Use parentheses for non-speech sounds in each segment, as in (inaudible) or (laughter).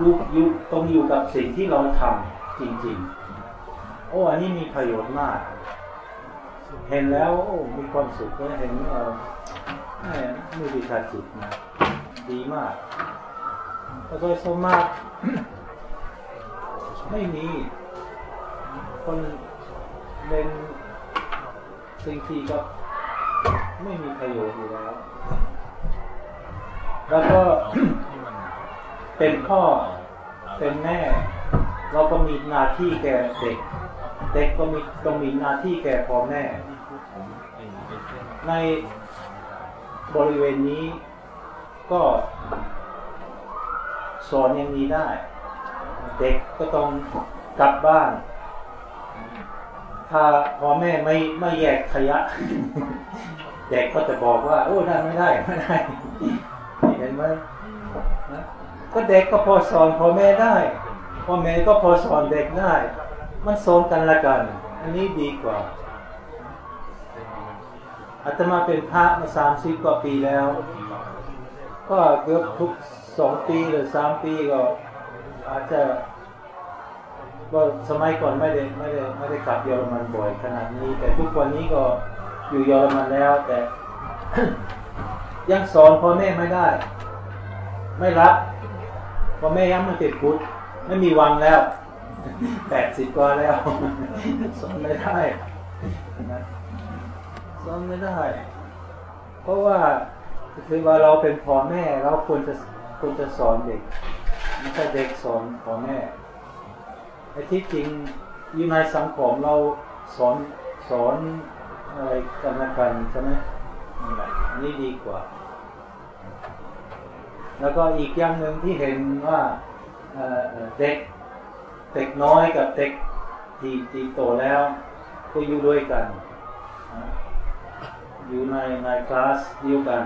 อยู่อยู่ต้องอยู่กับสิ่งที่เราทำจริง ๆ โอ้อันนี้มีประโยชน์มาก เห็นแล้วโอ้มีความสุขเห็นเออไมือดีชาจิตนะดีมากแต่โดยสมากไม่มี คนเป็นสิ่งที่ก็ไม่มีประโยชน์อยู่แล้ว แล้วก็ เป็นพ่อเป็นแม่ เราก็มีหน้าที่แก่เด็ก เด็กก็มีต้องมีหน้าที่แก่พ่อแม่ ในบริเวณนี้ก็สอนอย่างนี้ได้ เด็กก็ต้องกลับบ้าน ถ้าพ่อแม่ไม่ไม่แยกขยะ เด็กก็จะบอกว่า โอ้ได้ไม่ได้ไม่ได้เห็นไหมนะ ก็เด็กก็พอสอนพ่อแม่ได้พ่อแม่ก็พอสอนเด็กได้ มันสอนกันละกัน อันนี้ดีกว่าอาตมาเป็นพระมาสามสิบกว่าปีแล้ว ก็เกือบทุกสองปีหรือสามปีก็ อาจจะก็สมัยก่อนไม่ได้ไม่ได้ไม่ได้กลับเยอรมันบ่อยขนาดนี้ แต่ทุกวันนี้ก็อยู่เยอรมันแล้ว แต่ ยังสอนพ่อแม่ไม่ได้ ไม่รับ พอแม่ยังไม่ติดพุทธไม่มีวังแล้วแปดสิบกว่าแล้วสอนไม่ได้สอนไม่ได้ เพราะว่าคือว่าเราเป็นพ่อแม่เราควรจะควรจะสอนเด็กไม่ใช่เด็กสอนพ่อแม่ไอ้ที่จริงอยู่ในสังคมเราสอนสอนอะไรกันกันใช่ไหมนนี้ดีกว่า แล้วก็อีกอย่างหนึ่งที่เห็นว่าเด็กเด็กน้อยกับเด็กที่ที่โตแล้วก็อยู่ด้วยกัน อยู่ในในคลาสเดียวกัน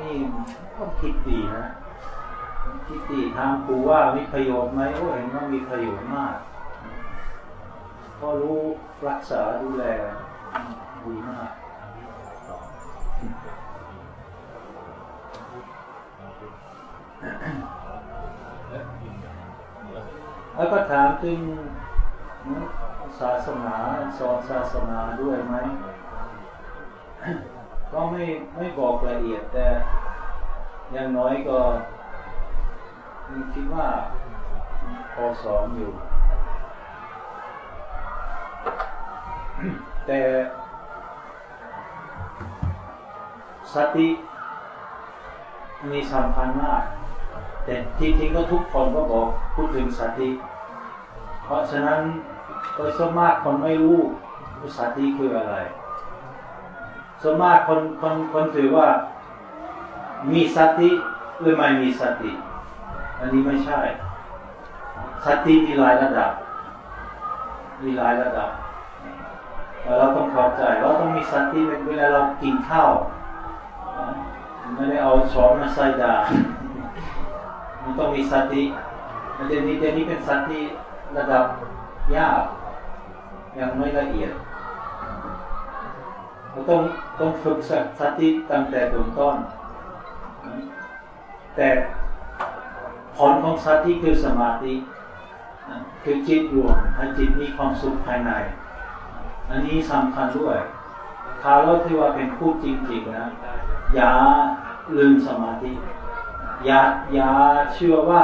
นี่ก็คิดดีนะคิดดีทางครูว่ามีประโยชน์ไหมโอ้เห็นว่ามีประโยชน์มาก ก็รู้รักษาดูแลดีมาก แล้วก็ถามถึงศาสนาสอนศาสนาด้วยไหม ก็ไม่ไม่บอกละเอียดแต่อย่างน้อยก็คิดว่าพอสอนอยู่ แต่สติมีสำคัญมาก แต่จริงๆก็ทุกคนก็บอกพูดถึงสติเพราะฉะนั้นโดยส่วนมากคนไม่รู้ว่าสติคืออะไรส่วนมากคนคนคนถือว่ามีสติหรือไม่มีสติอันนี้ไม่ใช่สติมีหลายระดับ มีหลายระดับเราต้องเข้าใจเราต้องมีสติเวลาเรากินข้าวไม่ได้เอาช้อนมาใส่ดา มันต้องมีสติเดี๋ยวนี้เดี๋ยวนี้เป็นสติระดับยากยังไม่ละเอียดเราต้องต้องฝึกสติตั้งแต่ต้นต้น แต่ผลของสติคือสมาธิคือจิตรวมให้จิตมีความสุขภายใน อันนี้สำคัญด้วยถ้าเราที่ว่าเป็นผู้จริงๆนะอย่าลืมสมาธิ อย่าอย่าเชื่อว่า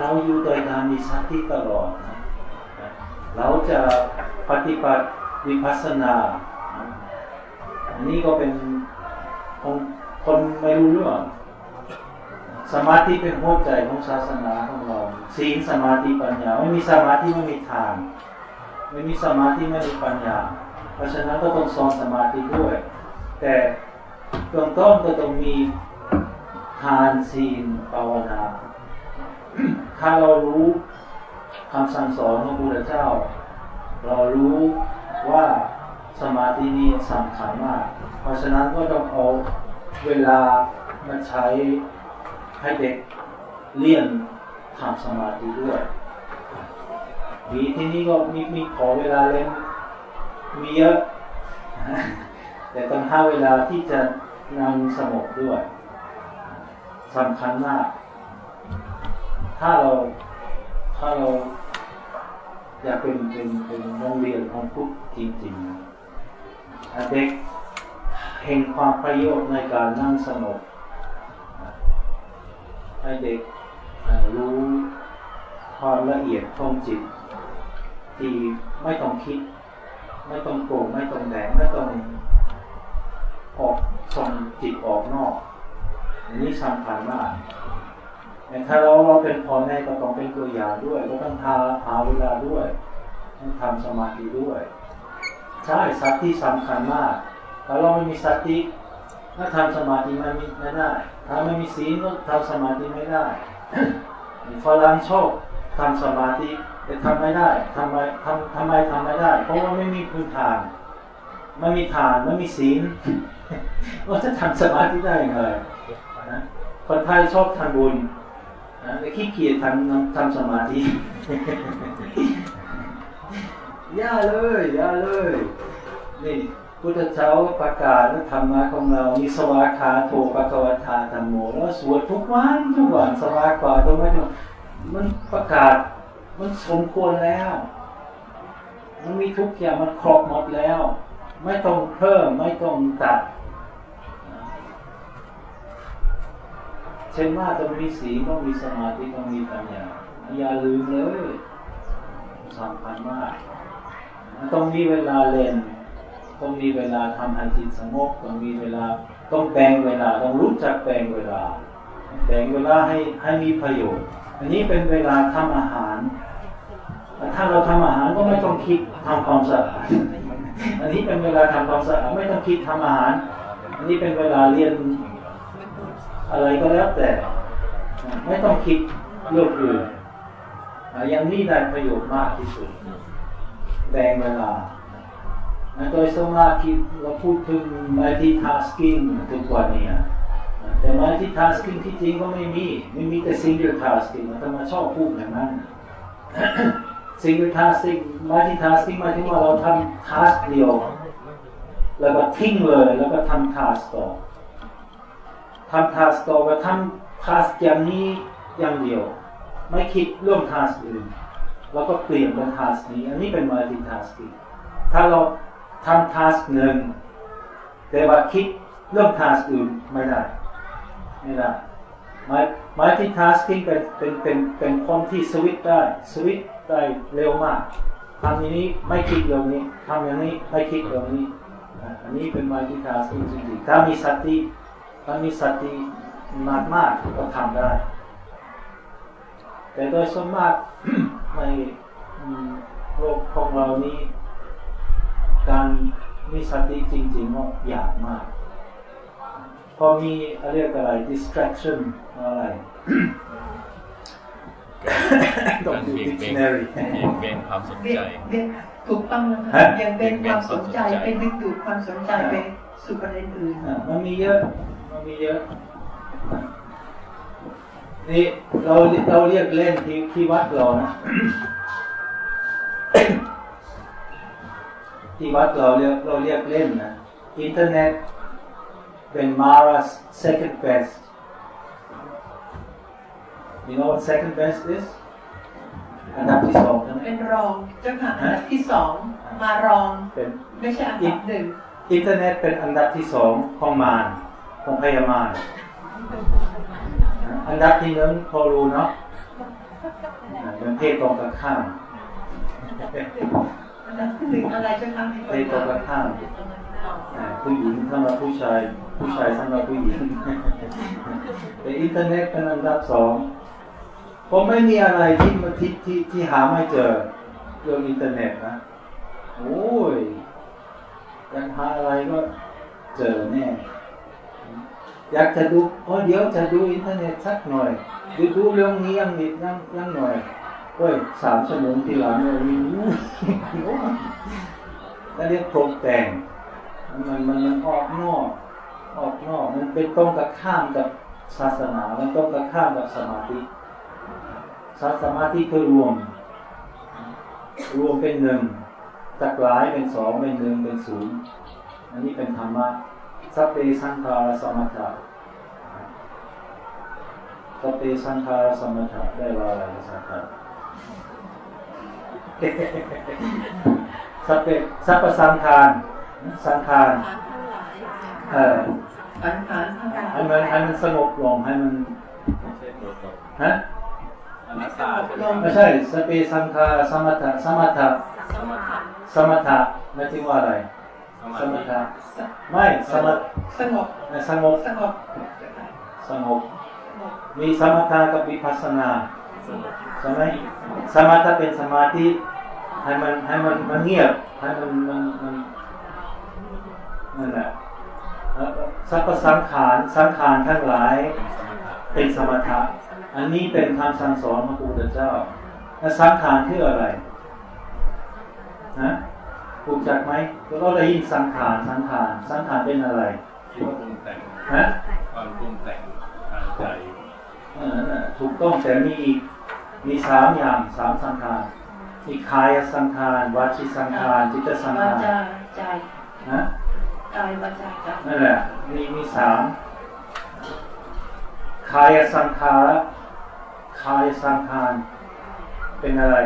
เราอยู่โดยการมีสติตลอดนะเราจะปฏิบัติวิปัสสนา อันนี้ก็เป็นคนคนไม่รู้เรื่องสมาธิเป็นหัวใจของศาสนาของเราศีลสมาธิปัญญา ไม่มีสมาธิไม่มีทาน ไม่มีสมาธิไม่มีปัญญา เพราะฉะนั้นก็ต้องสอนสมาธิด้วย แต่เบื้องต้นก็ต้องมีานศีลภาวนา ถ้าเรารู้คำสั่งสอนของพระพุทธเจ้า เรารู้ว่าสมาธินี้สำคัญมาก เพราะฉะนั้นก็ต้องเอาเวลามาใช้ให้เด็กเรียนทำสมาธิด้วย มีที่นี้ก็มีมีขอเวลาเล่นมีเยอะ แต่ต้องหาเวลาที่จะนั่งสงบด้วย สำคัญมาก ถ้าเราถ้าเราอยากเป็นเป็นเป็นโรงเรียนของพุทธจริงๆเด็กเห็นความประโยชน์ในการนั่งสงบให้เด็กรู้ความละเอียดของจิต ที่ไม่ต้องคิด ไม่ต้องโกงไม่ต้องแดงไม่ต้องออกส่งจิตออกนอก อันนี้สำคัญมากแต่ถ้าเราเราเป็นพ่อแม่ก็ต้องเป็นตัวอย่างด้วยก็ต้องทาหาเวลาด้วยต้องทำสมาธิด้วยใช่สติสำคัญมากถ้าเราไม่มีสติถ้าทำสมาธิไม่ไม่ได้ ถ้าไม่มีศีลก็ทำสมาธิไม่ได้ฝรั่งชอบทำสมาธิแต่ทำไม่ได้ทำไมทำทำไมทำไม่ได้ เพราะว่าไม่มีพื้นฐาน ไม่มีฐานไม่มีศีลว่าจะทำสมาธิได้ยังไง นะคนไทยชอบทำบุญนะแต่ขี้เกียจทำทำสมาธิย่าเลยย่าเลยนี่พุทธเจ้าประกาศและธรรมะของเรามีสวากขาโทปะกวตาธรรมโมแล้วสวดทุกวันทุกวันสวากขาตรงนี้มันประกาศมันสมควรแล้ว มันมีทุกอย่างมันครบหมดแล้ว ไม่ต้องเพิ่มไม่ต้องตัด เช่นว่าต้องมีสีต้องมีสมาธิต้องมีปัญญาอย่าลืมเลยสำคัญมากต้องมีเวลาเล่นต้องมีเวลาทำให้จิตสงบต้องมีเวลาต้องแบ่งเวลาต้องรู้จักแบ่งเวลาแบ่งเวลาให้ให้มีประโยชน์ อันนี้เป็นเวลาทำอาหาร ถ้าเราทำอาหารก็ไม่ต้องคิดทำความสะอาดอันนี้เป็นเวลาทำความสะอาดไม่ต้องคิดทำอาหาร อันนี้เป็นเวลาเรียน อะไรก็แล้วแต่ ไม่ต้องคิดเรื่องอื่นอย่างนี้ได้ประโยชน์มากที่สุดแบ่งเวลาโดยสมาธิเราพูดถึง multitasking ทุกวันนี้แต่ multitasking ที่จริงก็ไม่มี ไม่มีแต่ single tasking มันมาชอบพูดอย่างนั้น single tasking multitasking หมายถึงว่าเราทำ task เดียว แล้วก็ทิ้งเลยแล้วก็ทำ task ต่อ ทำ task ต่อก็ทำ task อย่างนี้อย่างเดียว ไม่คิดเรื่อง task อื่น แล้วก็เปลี่ยนเป็น task นี้ อันนี้เป็น multitasking ถ้าเราทำ task หนึ่งแต่ว่าคิดเรื่อง task อื่นไม่ได้ไม่ได้หมายหมายที่ tasking เป็นเป็นเป็นเป็นคนที่สวิตได้สวิตได้เร็วมากทำอย่างนี้ไม่คิดเรื่องนี้ทำอย่างนี้ไม่คิดเรื่องนี้อันนี้เป็น multitasking จริงๆถ้ามีสติ ถ้ามีสติมากมากก็ทำได้ แต่โดยส่วนมากในโลกของเรานี้ การมีสติจริงๆก็ยากมาก พอมีเรียกอะไร distraction อะไรต้องดู dictionary เบี่ยงเบนความสนใจถูกต้องนะคะยังเป็นความสนใจเป็นดึงดูดความสนใจไปสู่ประเด็นอื่นมันมีเยอะ มันมีเยอะ นี่เราเราเรียกเล่นที่ที่วัดเรานะที่วัดเราเรียกเราเรียกเล่นนะอินเทอร์เน็ตเป็นมารา second best you know what second best is อันดับที่สองใช่ไหมเป็นรองเจ้าค่ะอันดับที่สองมารองเป็นไม่ใช่อันดับหนึ่งอินเทอร์เน็ตเป็นอันดับที่สองของมาร ของพยามารอันดับที่หนึ่งพอรู้เนาะเป็นเพศตรงกันข้ามถึงอะไรจะทำให้ในตรงกันข้ามผู้หญิงสำหรับผู้ชาย ผู้ชายสำหรับผู้หญิงแต่อินเทอร์เน็ตเป็นอันดับสองผมไม่มีอะไรที่มาที่ที่ที่หาไม่เจอเรื่องอินเทอร์เน็ตนะโอ้ยยังหาอะไรก็เจอแน่ อยากจะดูเพราะเดี๋ยวจะดูอินเทอร์เน็ตสักหน่อยดูดูเรื่องนี้ยังนิดยังยังหน่อยเฮ้ยสามชั่วโมงที่หลังเลยมีนั่นเรียกปรุงแต่งมันมันมันออกนอกออกนอกมันเป็นตรงกับข้ามกับศาสนา มันตรงกับข้ามกับสมาธิสมาธิคือรวม รวมเป็นหนึ่งจากหลายเป็นสองเป็นหนึ่งเป็นศูนย์อันนี้เป็นธรรมะ สัพเพสังขารสมถะสติสังขารสมถะได้ว่าอะไรสังขารสัพเพสัพพสังขารสังขารเออสังขารทั้งหลายให้มันให้มันสงบลงให้มันฮะไม่ใช่สติสังขารสมถะสมถะสมถะไม่ถึงว่าอะไร สมถะไม่สมถสงบสงบสงบสงบมีสมถะกับวิปัสสนาใช่ไหมสมถะเป็นสมาธิให้มันให้มันมันเงียบให้มันมันมันนั่นแหละสัพพสังขารสังขารทั้งหลายเป็นสมถะอันนี้เป็นคำสั่งสอนของพระพุทธเจ้าแล้วสังขารคืออะไรนะ ถูกจักไหมก็ได้ยินสังขารสังขารสังขารเป็นอะไรความปรุงแต่งฮะความปรุงแต่งทางใจถูกต้องแต่มีอีกมีสามอย่างสามสังขารมีคายสังขารวาชิสังขารจิตสังขารใจนะกายวาจาใจนั่นแหละมีมีสามคายสังขารคายสังขารเป็นอะไร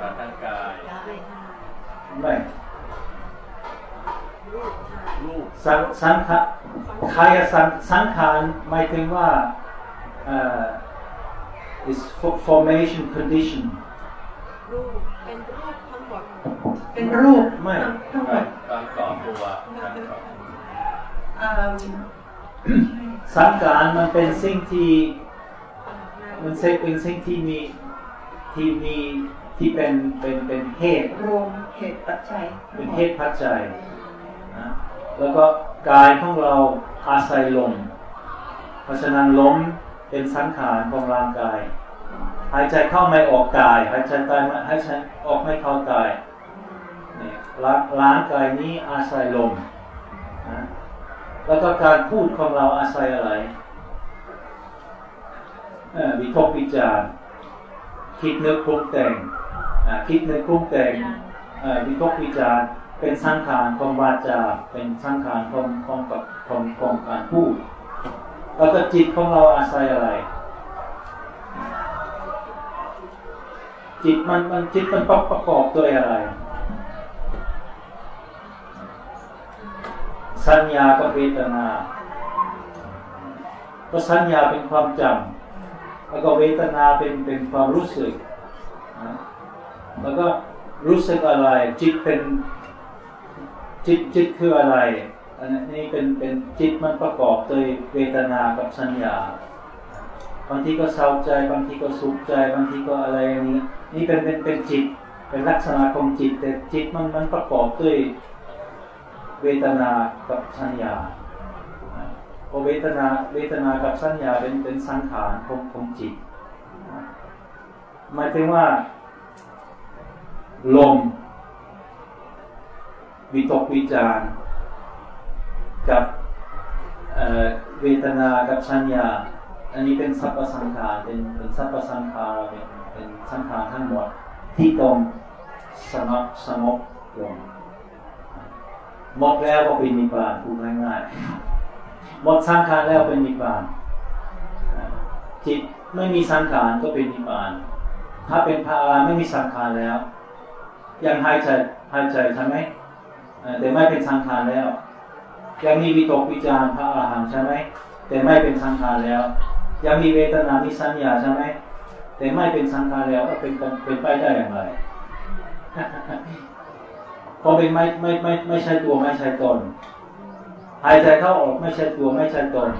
การทางกาย ไม่สังสังขารคายสังสังขารหมายถึงว่า is formation condition รูปเป็นรูปทั้งหมด เป็นรูปไม่ทั้งหมดการก่อตัวสังขารมันเป็นสิ่งที่มันเป็นสิ่งที่มีที่มี ที่เป็นเป็นเป็นเหตุรวมเหตุปัจจัย เป็นเหตุปัจจัยนะแล้วก็กายของเราอาศัยลม เพราะฉะนั้นลมเป็นสังขารของร่างกาย หายใจเข้าไม่ออกกาย หายใจไปไม่หายใจออกไม่เข้ากายนี่ร่างกายนี้อาศัยลมนะแล้วก็การพูดของเราอาศัยอะไรวิทกวิจารคิดนึกปรุงแต่ง คิดนึกปรุงแต่งวิทกวิจารเป็นสังขารของวาจาเป็นสังขารของของของของการพูดแล้วก็จิตของเราอาศัยอะไร จิตมันมันจิตมันประกอบด้วยอะไร สัญญากับเวทนาก็สัญญาเป็นความจำแล้วก็เวทนาเป็นเป็นความรู้สึก แล้วก็รู้สึกอะไร จิตเป็นจิตจิตคืออะไรอันนี้เป็นเป็นจิตมันประกอบโดยเวทนากับสัญญา บางทีก็เศร้าใจ บางทีก็สุขใจ บางทีก็อะไรนี้นี่เป็นเป็นเป็นจิตเป็นลักษณะของจิต แต่จิตมันมันประกอบด้วยเวทนากับสัญญาพอเวทนาเวทนากับสัญญาเป็นเป็นสังขารของของจิตหมายถึงว่า ลม วิตกวิจารกับเวทนากับสัญญา อันนี้เป็นสัพพสังขารเป็นเป็นสัพพสังขารเป็นเป็นสังขารทั้งหมดที่ตรงสงบสงบลงหมดแล้วก็เป็นนิพพานพูดง่ายๆหมดสังขารแล้วเป็นนิพพานจิตไม่มีสังขารก็เป็นนิพพาน ถ้าเป็นพระอรหันต์ไม่มีสังขารแล้ว ยังหายใจหายใจใช่ไหมแต่ไม่เป็นสังขารแล้ว ยังมีวิตกวิจารพระอรหันต์ใช่ไหมแต่ไม่เป็นสังขารแล้ว ยังมีเวทนามีสัญญาใช่ไหมแต่ไม่เป็นสังขารแล้วเป็นเป็นไปได้อย่างไรพราะเป็นไม่ไม่ไม่ไม่ใช่ตัวไม่ใช่ตนหายใจเข้าออกไม่ใช่ตัวไม่ใช่ตน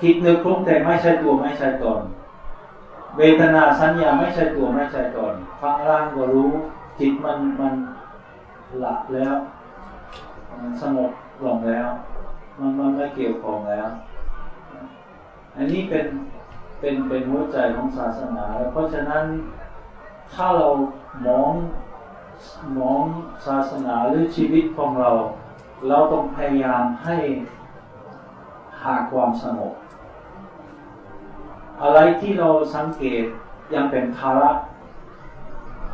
คิดนึกคลุ้งแต่ไม่ใช่ตัวไม่ใช่ตนเวทนาสัญญาไม่ใช่ตัวไม่ใช่ตนฟังร่างก็รู้ จิตมันมันหลับแล้วมันสงบลงแล้ว มันมันไม่เกี่ยวข้องแล้ว อันนี้เป็นเป็นเป็นหัวใจของศาสนา เพราะฉะนั้นถ้าเรามองมองศาสนาหรือชีวิตของเรา เราต้องพยายามให้หาความสงบอะไรที่เราสังเกตยังเป็นภาระ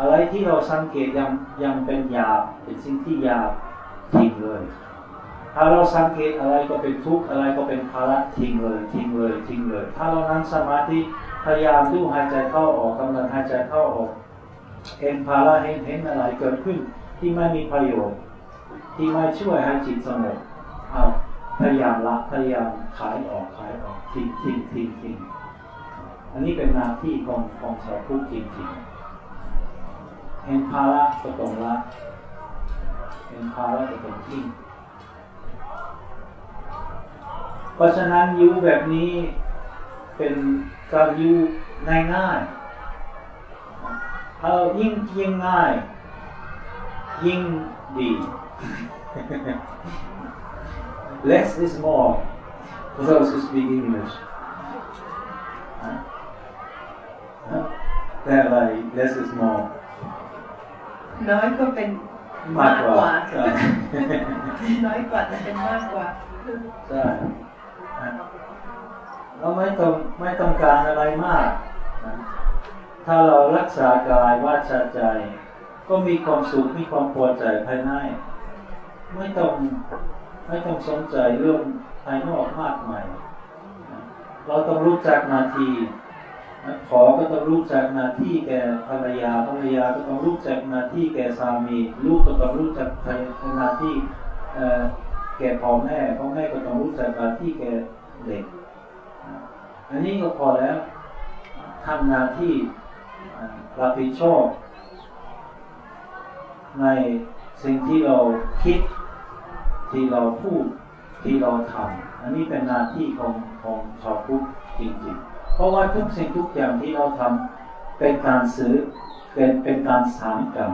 อะไรที่เราสังเกตยังยังเป็นหยาบเป็นสิ่งที่หยาบทิ้งเลย ถ้าเราสังเกตอะไรก็เป็นทุกข์อะไรก็เป็นภาระทิ้งเลยทิ้งเลยทิ้งเลย ถ้าเรานั่งสมาธิพยายามดูหายใจเข้าออกกำลังหายใจเข้าออกเห็นภาระเห็นเห็นอะไรเกิดขึ้นที่ไม่มีประโยชน์ที่ไม่ช่วยให้จิตสงบเอาพยายามละพยายามขายออกขายออกทิ้งทิ้งทิ้งทิ้งอันนี้เป็นหน้าที่ของของชาวพุทธจริงๆ เห็นภาระก็ต้องละเห็นภาระก็ต้องทิ้งเพราะฉะนั้นยูแบบนี้เป็นการยูง่ายๆถ้ายิ่งยิ่งง่าย ยิ่งดี less is more for those who speak English แต่อะไร less is more น้อยก็เป็นมากกว่าน้อยกว่าแต่เป็นมากกว่าใช่เราไม่ต้องไม่ต้องการอะไรมากถ้าเรารักษากายวาจาใจ ก็มีความสุขมีความพอใจภายในไม่ต้องไม่ต้องสนใจเรื่องภายนอกมากมายเราต้องรู้จักนาที ขอก็ต้องรู้จักหน้าที่แก่ภรรยาภรรยาก็ต้องรู้จักหน้าที่แก่สามีลูกก็ต้องรู้จักหน้าที่แก่พ่อแม่พ่อแม่ก็ต้องรู้จักหน้าที่แก่เด็ก อันนี้ก็พอแล้วทำงาที่รับผิดชอบในสิ่งที่เราคิดที่เราพูดที่เราทำอันนี้เป็นหน้าที่ของของชาวพุทธจริงๆ เพราะว่าทุกสิ่งทุกอย่างที่เราทำเป็นการซื้อเป็นเป็นการสร้างกรรม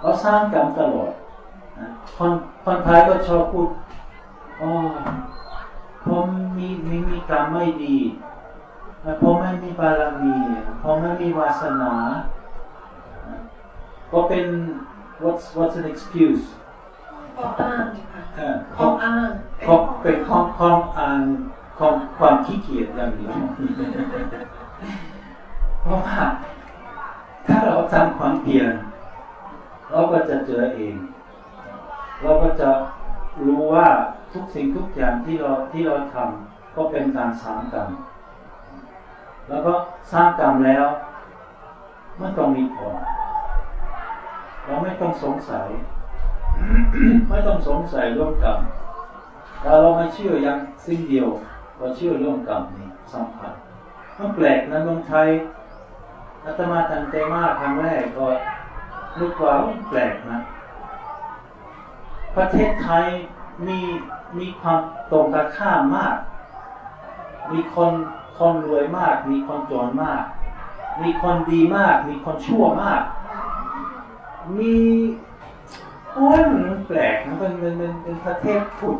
เราสร้างกรรมตลอดคนคนไทยก็ชอบพูดอ๋อผมมีมีมีกรรมไม่ดีผมไม่มีบารมีผมไม่มีวาสนา ก็เป็น what's what's an excuse ข้ออ้างข้ออ้างเป็นข้อข้ออ้าง ของความขี้เกียจอย่างเดียวเพราะว่าถ้าเราทำความเพียรเราก็จะเจอเอง เราก็จะรู้ว่าทุกสิ่งทุกอย่างที่เราที่เราทำก็เป็นการสร้างกรรมแล้วก็สร้างกรรมแล้วไมันต้องมีผลเราไม่ต้องสงสัย ไม่ต้องสงสัยเรื่องกรรมถ้าเราไม่เชื่ออย่างสิ่งเดียว เราเชื่อเรื่องกรรมนี่สำคัญมันแปลกนะเมืองไทยอาตมาตั้งใจมากครั้งแรกก็นึกว่าแปลกนะ ประเทศไทยมีมีความตรงกันข้ามมาก มีคนคนรวยมาก มีคนจนมาก มีคนดีมาก มีคนชั่วมาก มีโอ้ยมันแปลกนะเป็นเป็นเป็นเป็นประเทศพุทธ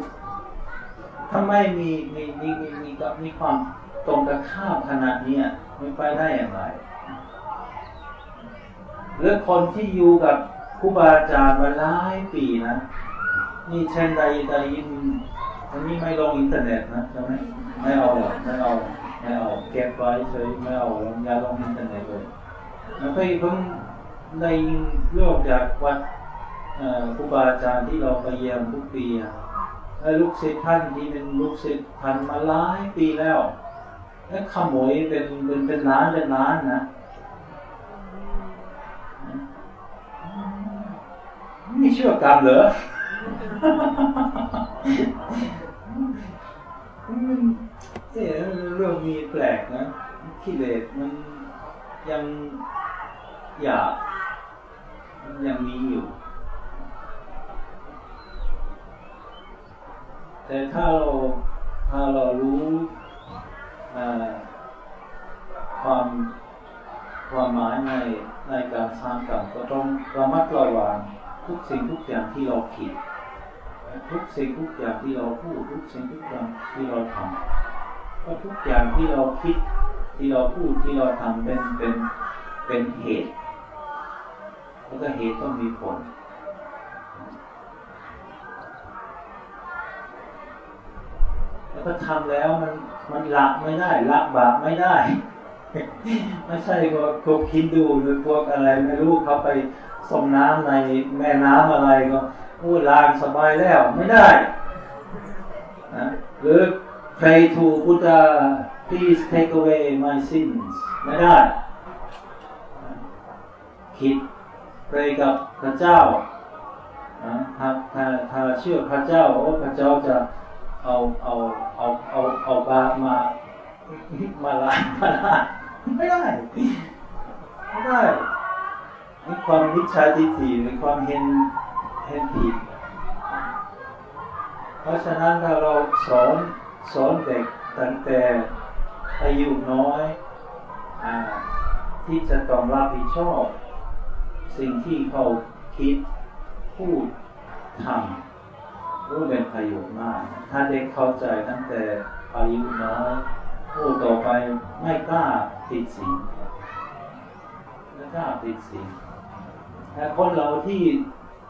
ทำไมมีมีมีมีมีกับมีความตรงกันข้ามขนาดนี้มันไปได้อย่างไรหรือคนที่อยู่กับครูบาอาจารย์มาหลายปีนะ นี่เช่นใดใดยินอันนี้ไม่ลงอินเทอร์เน็ตนะใช่ไหมไม่เอาหรอกไม่เอาไม่เอาเก็บไว้เฉยไม่เอาลงอย่าลงอินเทอร์เน็ตเลยแล้วก็เพิ่งได้ยินเรื่องจากวัดครูบาอาจารย์ที่เราไปเยี่ยมทุกปี ลูกศิษย์ท่านที่เป็นลูกศิษย์ท่านมาหลายปีแล้วแล้วขโมยเป็นเป็นเป็นล้านเป็นล้านนะไม่เชื่อกรรมเหรอเนี่ยเรื่องมีแปลกนะกิเลสมันยังอยากยังมีอยู่ แต่ถ้าเราถ้าเรารู้ความความหมายในในการสร้างกรรมก็ต้องระมัดระวังทุกสิ่งทุกอย่างที่เราคิด ทุกสิ่งทุกอย่างที่เราพูดทุกสิ่งทุกอย่างที่เราทำก็ทุกอย่างที่เราคิดที่เราพูดที่เราทำเป็นเป็นเป็นเหตุ แล้วก็เหตุต้องมีผล แล้วก็ทำแล้วมันมันละไม่ได้ละบาปไม่ได้ ไม่ใช่พวกคิดดูหรือพวกอะไรไม่รู้เขาไปส่งน้ำในแม่น้ำอะไรก็พูดลางสบายแล้วไม่ได้นะหรือ pray to Buddha please take away my sins ไม่ได้คิด pray กับพระเจ้าถ้าถ้าถ้าเชื่อพระเจ้าโอ้พระเจ้าจะ เอาเอาเอาเอาเอาบามามาลามาลาไม่ได้ไม่ได้มีความวิชาทิฏฐิมีความเห็นเห็นผิดเพราะฉะนั้นถ้าเราสอนสอนเด็กตั้งแต่อายุน้อยอที่จะต้องรับผิดชอบ สิ่งที่เขาคิดพูดทำ รู้เป็นประโยชน์มาก ถ้าเด็กเข้าใจตั้งแต่อายุน้อยพูดต่อไปไม่กล้าติดสิงไม่กล้าติดสิงแต่คนเราที่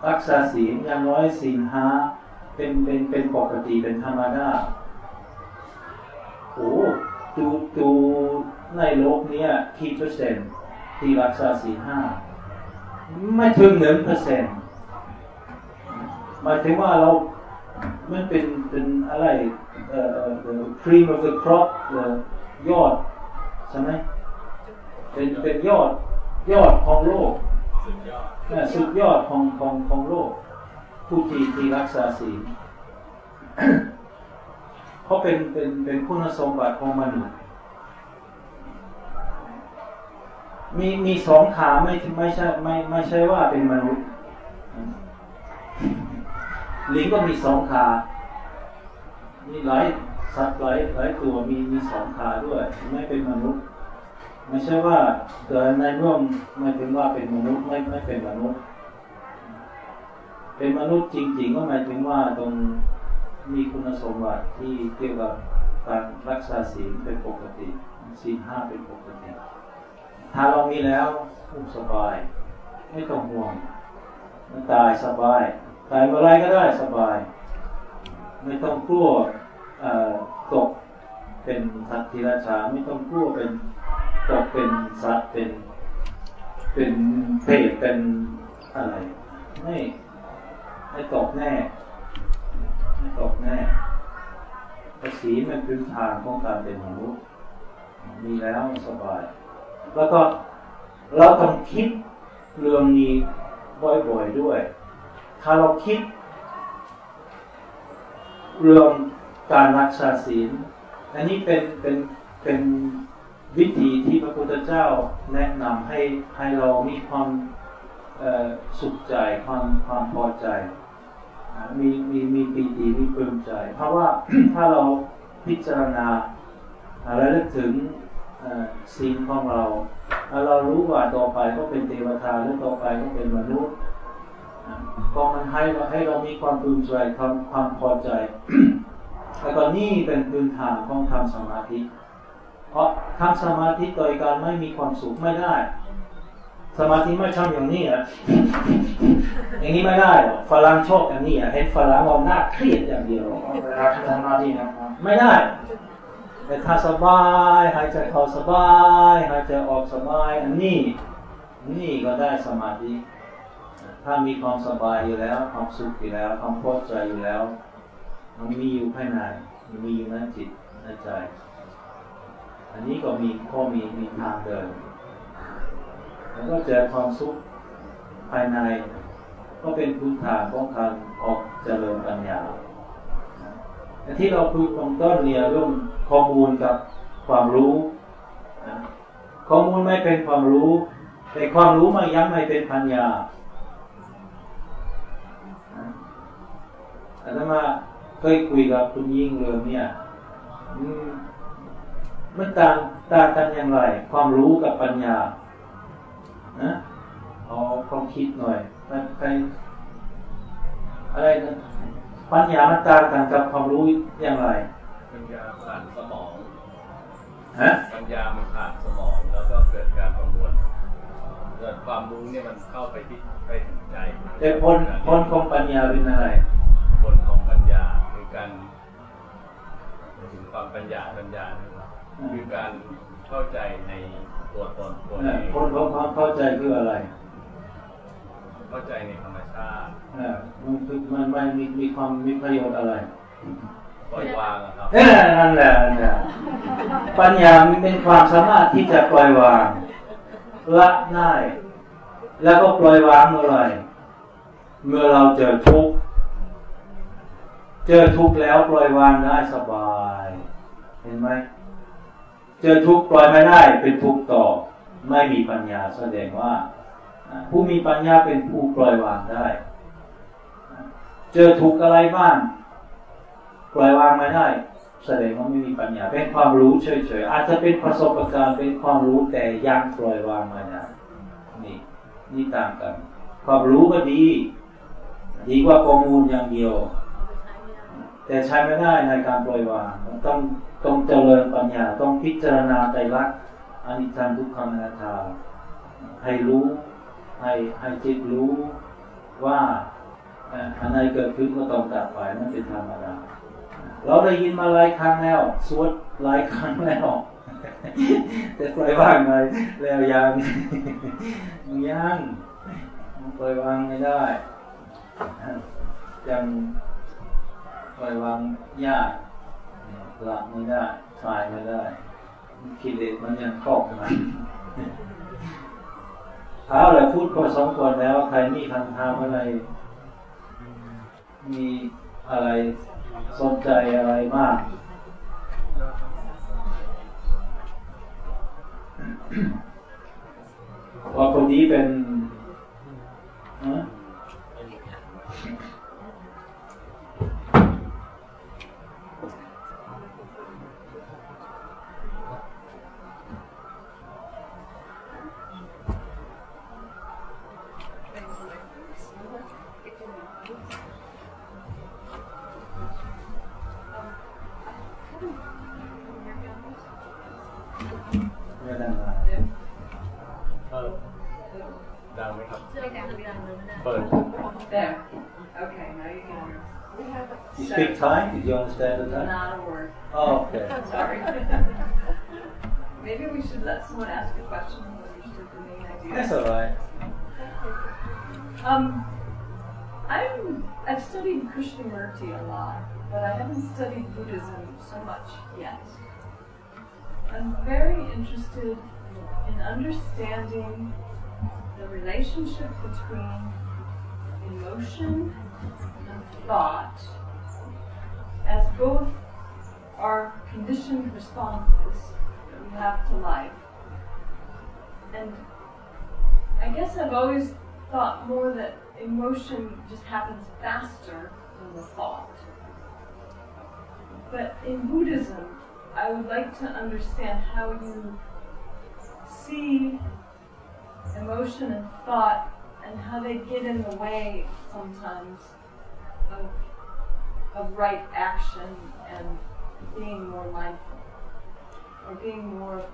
รักษาศีลอย่างน้อยศีลห้าเป็นเป็นเป็นปกติเป็นธรรมดาโอ้ดูดูในโลกนี้กี่เปอร์เซ็นต์ที่รักษาศีลห้าไม่ถึงหนึ่งเปอร์เซ็นต์หมายถึงว่าเรา มันเป็นเป็นอะไรเอ่อ the cream of the crop ยอดใช่ไหมเป็นเป็นยอดยอดของโลกสุดยอดของของของโลก ผู้ที่ที่รักษาศีลเขาเป็นเป็นเป็นคุณสมบัติของมนุษย์มีมีสองขาไม่ไม่ใช่ไม่ไม่ใช่ว่าเป็นมนุษย์ ลิงก็มีสองขา มีหลายสัตว์หลายหลายตัวมีมีสองขาด้วย ไม่เป็นมนุษย์ ไม่ใช่ว่าเกิดในร่วมไม่เป็นว่าเป็นมนุษย์ไม่ไม่เป็นมนุษย์ เป็นมนุษย์จริง ๆ ก็หมายถึงว่าตรงมีคุณสมบัติที่เกี่ยวกับการรักษาศีลเป็นปกติศีลห้าเป็นปกติ ถ้าเรามีแล้วสบาย ไม่ต้องห่วงมันตายสบาย ตายเมื่อไรก็ได้สบาย ไม่ต้องกลัวตกเป็นสัตว์ทีราชาไม่ต้องกลัวเป็นตกเป็นสัตว์เป็นเป็นเพศเป็นอะไรไม่ไม่ตกแน่ ไม่ตกแน่ภาษีมันพื้นฐานของการเป็นมนุษย์มีแล้วสบาย แล้วก็เราต้องคิดเรื่องนี้บ่อยๆด้วย ถ้าเราคิด เรื่องการรักษาศีล อันนี้เป็นเป็นเป็นวิธีที่พระพุทธเจ้าแนะนำให้ให้เรามีความสุขใจความความพอใจมีมีมีปีติมีปลื้มใจ เพราะว่าถ้าเราพิจารณาและลึกถึงสิ่งของเรา เรารู้ว่าต่อไปก็เป็นเทวดาหรือต่อไปก็เป็นมนุษย์ ก็มันให้ให้เรามีความปลื้มใจความความพอใจแล้วก็นี่เป็นพื้นฐานของทำสมาธิ เพราะทำสมาธิโดยการไม่มีความสุขไม่ได้ สมาธิไม่ชอบอย่างนี้อะอย่างนี้ไม่ได้หรอกฝรั่งชอบอย่างนี้อะเห็นฝรั่งเราหน้าเครียดอย่างเดียวเวลาทำสมาธินะไม่ได้แต่ถ้าสบายหายใจเข้าสบายหายใจออกสบายอันนี้นี่ก็ได้สมาธิ ถ้ามีความสบายอยู่แล้ว ความสุขอยู่แล้ว ความพอใจอยู่แล้ว มันมีอยู่ภายในมันมีอยู่ในจิตในใจ อันนี้ก็มีข้อมีมีทางเดิน แล้วก็เจอความสุขภายใน ก็เป็นพื้นฐานของการออกเจริญปัญญาที่เราคุยตรงต้นเนี่ยเรื่องข้อมูลกับความรู้ข้อมูลไม่เป็นความรู้ แต่ความรู้ไม่ยังไม่เป็นปัญญา อาตมาเคยคุยกับคุณยิ่งเรื่องเนี่ยมันต่างต่างกันอย่างไร ความรู้กับปัญญานะเอาความคิดหน่อยใครอะไรนะปัญญามันต่างกันกับความรู้อย่างไร ปัญญาผ่านสมองฮะปัญญามันผ่านสมองแล้วก็เกิดการประมวลเกิดความรู้เนี่ยมันเข้าไปที่ไปถึงใจแต่ผลผลของปัญญาเป็นอะไรผ ลของปัญญาคือการถึงความปัญญาปัญญาคือการเข้าใจในตัวตนตัวนี้ผลของความเข้าใจคืออะไร เข้เข้าใจในธรรมชาติเออมันมันมันมีมีความมีประโยชน์อะไรปล่อยวางอะครับเออนั่นแหละนั่นแหละปัญญามันเป็นความสามารถที่จะปล่อยวางละได้ แล้วก็ปล่อยวางเมื่อไหร่เมื่อเราเจอทุกข์ เจอทุกข์แล้วปล่อยวางได้สบาย เห็นไหมเจอทุกข์ปล่อยไม่ได้เป็นทุกข์ต่อ ไม่มีปัญญาแสดงว่า ผู้มีปัญญาเป็นผู้ปล่อยวางได้ เจอทุกข์อะไรบ้างปล่อยวางไม่ได้แสดงว่าไม่มีปัญญาเป็นความรู้เฉยๆอาจจะเป็นประสบการณ์เป็นความรู้แต่ยังปล่อยวางไม่ได้นี่นี่ต่างกัน ความรู้ก็ดี ดีกว่าข้อมูลอย่างเดียว แต่ใช้ไม่ได้ในการปล่อยวางต้องต้องเจริญปัญญาต้องพิจารณาใจรักอนิจจังทุกขังอนัตตาให้รู้ให้ให้จิตรู้ว่าอันไหนเกิดขึ้นก็ต้องตัดไปนั่นเป็นธรรมดาเราได้ยินมาหลายครั้งแล้วสวดหลายครั้งแล้วแต่ปล่อยวางไงแล้วยังยังปล่อยวางไม่ได้ยัง ปล่อยวางยากหลับไม่ได้คลายไม่ได้คิดเด็กมันยังครอบมันเอาแหละพูดพอสมควรแล้ว ใครมีคำถามอะไร มีอะไรสนใจอะไรมาก ว่าคนนี้เป็นไม่ ดังไหมครับ เปิด There. Okay, now you can. You speak Thai? Did you understand the Thai? Not a word. Oh, okay. (laughs) Sorry. (laughs) Maybe we should let someone ask a question and then we should the main idea. That's all right. Um, I'm I've studied Krishnamurti a lot, but I haven't studied Buddhism so much yet. I'm very interested in understanding the relationship between emotion and thought as both are conditioned responses that we have to life. And I guess I've always thought more that emotion just happens faster than the thought. But in Buddhism, I would like to understand how you see emotion and thought and how they get in the way sometimes of, of right action and being more mindful or being more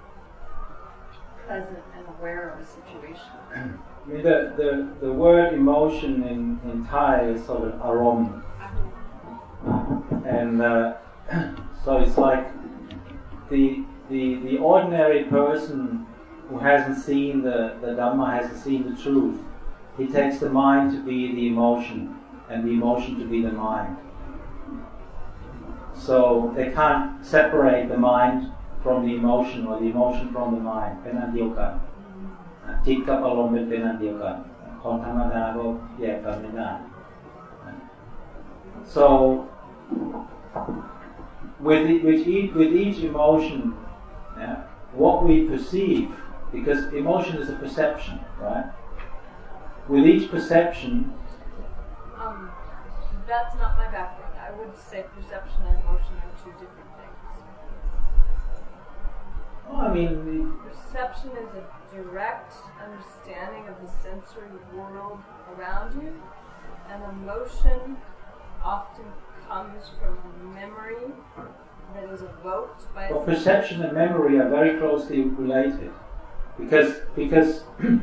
present and aware of a situation. (clears throat) The, the, the word emotion in, in Thai is sort of arom. And uh, (clears throat) so it's like the, the, the ordinary person who hasn't seen the, the Dhamma, hasn't seen the truth, he takes the mind to be the emotion and the emotion to be the mind. So they can't separate the mind from the emotion or the emotion from the mind เป็นอันเดียวกัน จิตกับอารมณ์เป็นเป็นอันเดียวกันของธรรมดาก็แยกกันไม่ได้ so with e- with each with each emotion yeah, what we perceive because emotion is a perception right with each perception Um, that's not my background. I would say perception and emotion are two different things. well, I mean Perception is a direct understanding of the sensory world around you, and emotion often comes from memory that is evoked by Well, perception and memory are very closely related because because (clears throat)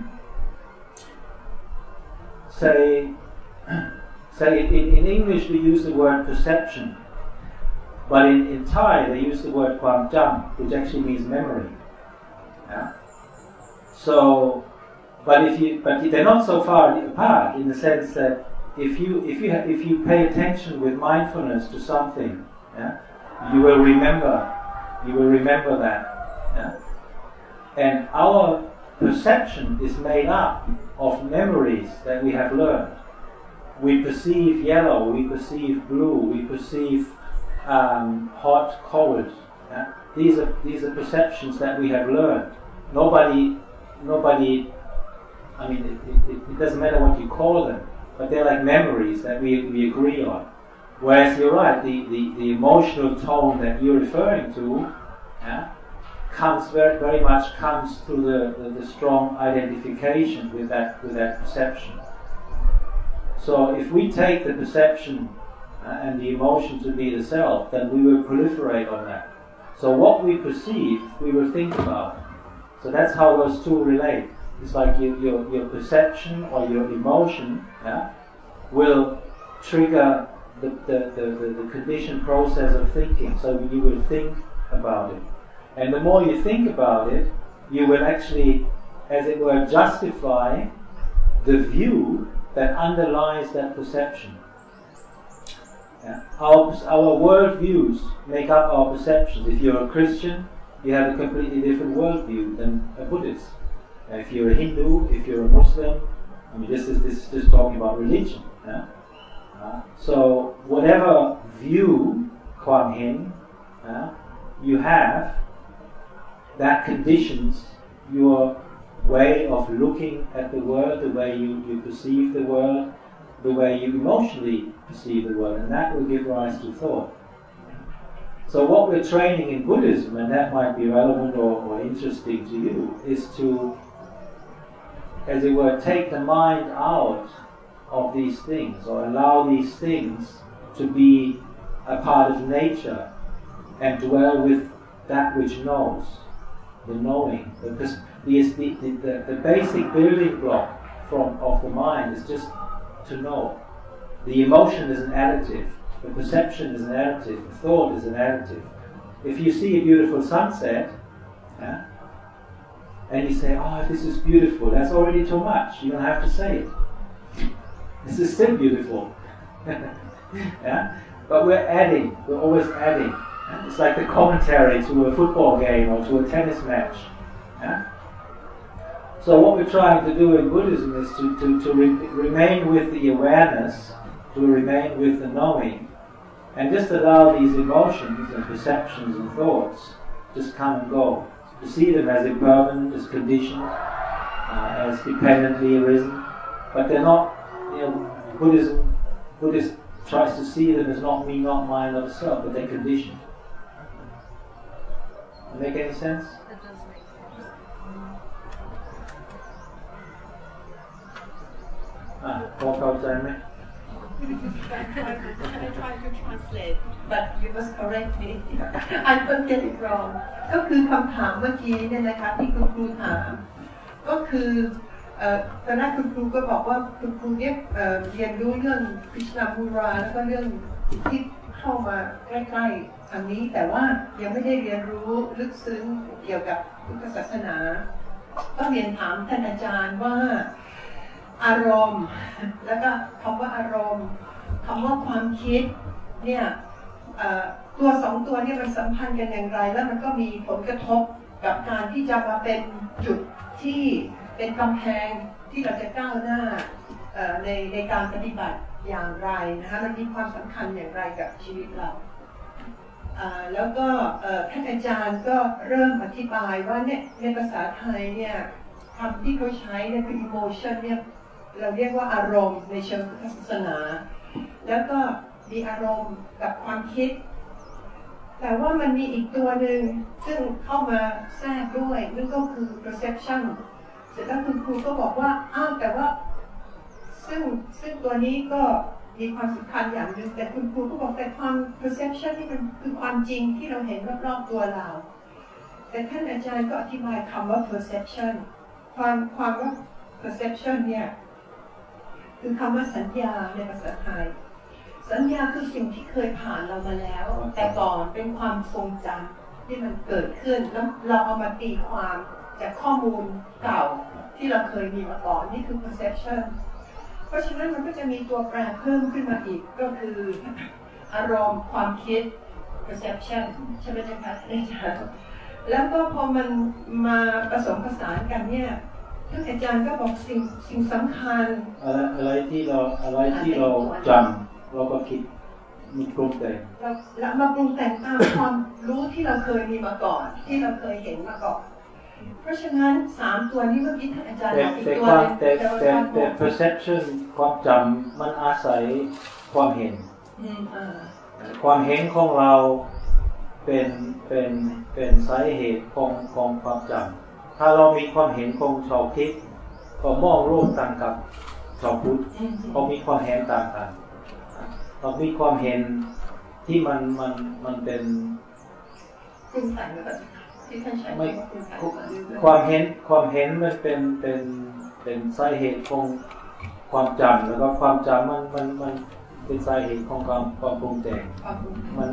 say (clears throat) say in, in English we use the word perception, but in, in Thai they use the word kwam jam, which actually means memory. Yeah. So but if you, but they're not so far apart in the sense that if you, if you, if you pay attention with mindfulness to something, yeah, you will remember, you will remember that? And our perception is made up of memories that we have learned. We perceive yellow, we perceive blue, we perceive um, hot, cold. Yeah? These are these are perceptions that we have learned. Nobody, nobody. I mean, it, it, it doesn't matter what you call them, but they're like memories that we, we agree on. Whereas you're right, the, the, the emotional tone that you're referring to, yeah, comes very, very much comes through the, the, the, strong identification with that with that perception. So if we take the perception uh, and the emotion to be the self, then we will proliferate on that. So what we perceive, we will think about. So that's how those two relate. It's like your, your, your perception or your emotion yeah, will trigger the, the, the, the conditioned process of thinking. So you will think about it. And the more you think about it, you will actually, as it were, justify the view that underlies that perception. Yeah. Our, our worldviews make up our perceptions. If you're a Christian, you have a completely different worldview than a Buddhist. If you're a Hindu, if you're a Muslim, I mean, this is this is just talking about religion. Yeah? Uh, so whatever view, Kuan Yin, you have, that conditions your way of looking at the world, the way you, you perceive the world, the way you emotionally perceive the world, and that will give rise to thought. So, what we're training in Buddhism, and that might be relevant or, or interesting to you, is to, as it were, take the mind out of these things, or allow these things to be a part of nature and dwell with that which knows, the knowing. Because the, the, the, the basic building block from, of the mind is just to know. The emotion is an additive, the perception is an additive, the thought is an additive. If you see a beautiful sunset, yeah, and you say, Oh, this is beautiful, that's already too much. You don't have to say it. This is still beautiful. (laughs) yeah? But we're adding, we're always adding. It's like the commentary to a football game or to a tennis match. Yeah? So what we're trying to do in Buddhism is to, to, to re- remain with the awareness, to remain with the knowing, and just allow these emotions and perceptions and thoughts just come and go. To see them as impermanent, as conditioned, uh, as dependently arisen, but they're not, you know, Buddhism, Buddhist tries to see them as not me, not mine, not self, but they're conditioned. Make any sense? Ah, พอเข้าใจไหม I try to translate but you must correct me I don't get it wrong ก็คือคำถามเมื่อกี้เนี่ยนะคะที่คุณครูถาม ก็คือตอนแรกคุณครูก็บอกว่าคุณครูเนี่ยเรียนรู้เรื่องพิชนาบูราแล้วก็เรื่องที่เข้ามาใกล้ๆ ทางนี้แต่ว่ายังไม่ได้เรียนรู้ลึกซึ้งเกี่ยวกับพุทธศาสนา ก็เรียนถามท่านอาจารย์ว่าอารมณ์ แล้วก็คำว่าอารมณ์คำว่าความคิดเนี่ยตัวสองตัวนี่มันสัมพันธ์กันอย่างไร แล้วมันก็มีผลกระทบกับการที่จะมาเป็นจุดที่เป็นกำแพงที่เราจะก้าวหน้าในในการปฏิบัติอย่างไรนะคะมันมีความสำคัญอย่างไรกับชีวิตเรา แล้วก็ท่านอาจารย์ก็เริ่มอธิบายว่าเนี่ยในภาษาไทยเนี่ยคำที่เขาใช้เนี่ยคือ emotion เนี่ยเราเรียกว่าอารมณ์ในเชิงพุทธศาสนา แล้วก็มีอารมณ์กับความคิด แต่ว่ามันมีอีกตัวหนึ่งซึ่งเข้ามาแทรกด้วยนั่นก็คือ perception เสร็จแล้วคุณครูก็บอกว่าอ้าวแต่ว่า ซึ่งซึ่งตัวนี้ก็ มีความสำคัญอย่างหนึ่งแต่คุณครูก็บอกแต่ความ perception นี่มันคือความจริงที่เราเห็นรอบๆตัวเรา แต่ท่านอาจารย์ก็อธิบายคำว่า perception ความความว่า perception เนี่ยคือคำว่าสัญญาในภาษาไทย สัญญาคือสิ่งที่เคยผ่านเรามาแล้ว แต่ก่อนเป็นความทรงจำที่มันเกิดขึ้นแล้วเราเอามาตีความจากข้อมูลเก่าที่เราเคยมีมาก่อนนี่คือ perception เพราะฉะนั้นมันก็จะมีตัวแปรเพิ่มขึ้นมาอีกก็คืออารมณ์ความคิด perception ใช่ไหมจ๊ะคะอาจารย์แล้วก็พอมันมาผสมผสานกันเนี่ยท่านอาจารย์ก็บอกสิ่งสิ่งสำคัญ อะไรอะไรที่เราอะไรที่เราจำเราก็คิดมีปรุงแต่งเราเรามาปรุงแต่งตามความรู้ที่เราเคยมีมาก่อน ที่เราเคยเห็นมาก่อน เพราะฉะนั้นสามตัวนี้เมื่อกี้ท่านอาจารย์แต่บอกอีกแต่ตัวความหนึงแต่แต่ว่าแต่ท่านบแต่อก perception ความจำมันอาศัยความเห็น อืมอ่าความเห็นของเราเป็นเป็นเป็นสาเหตุของของความจำถ้าเรามีความเห็นของชาวคิดก็มองโลกต่างกับชาวพุทธอืมเขามีความเห็นต่างกันเรามีความเห็นที่มันมันมันเป็น ปรุงแต่งแล้วก็ที่ ท่านใช้ ไม่ คำว่าปรุงแต่ง ความเห็นความเห็นมันเป็นเป็นเป็นสาเหตุของความจำแล้วก็ความจำมันมันมันเป็นสาเหตุของความความปรุงแต่ง ความปรุงแต่ง มัน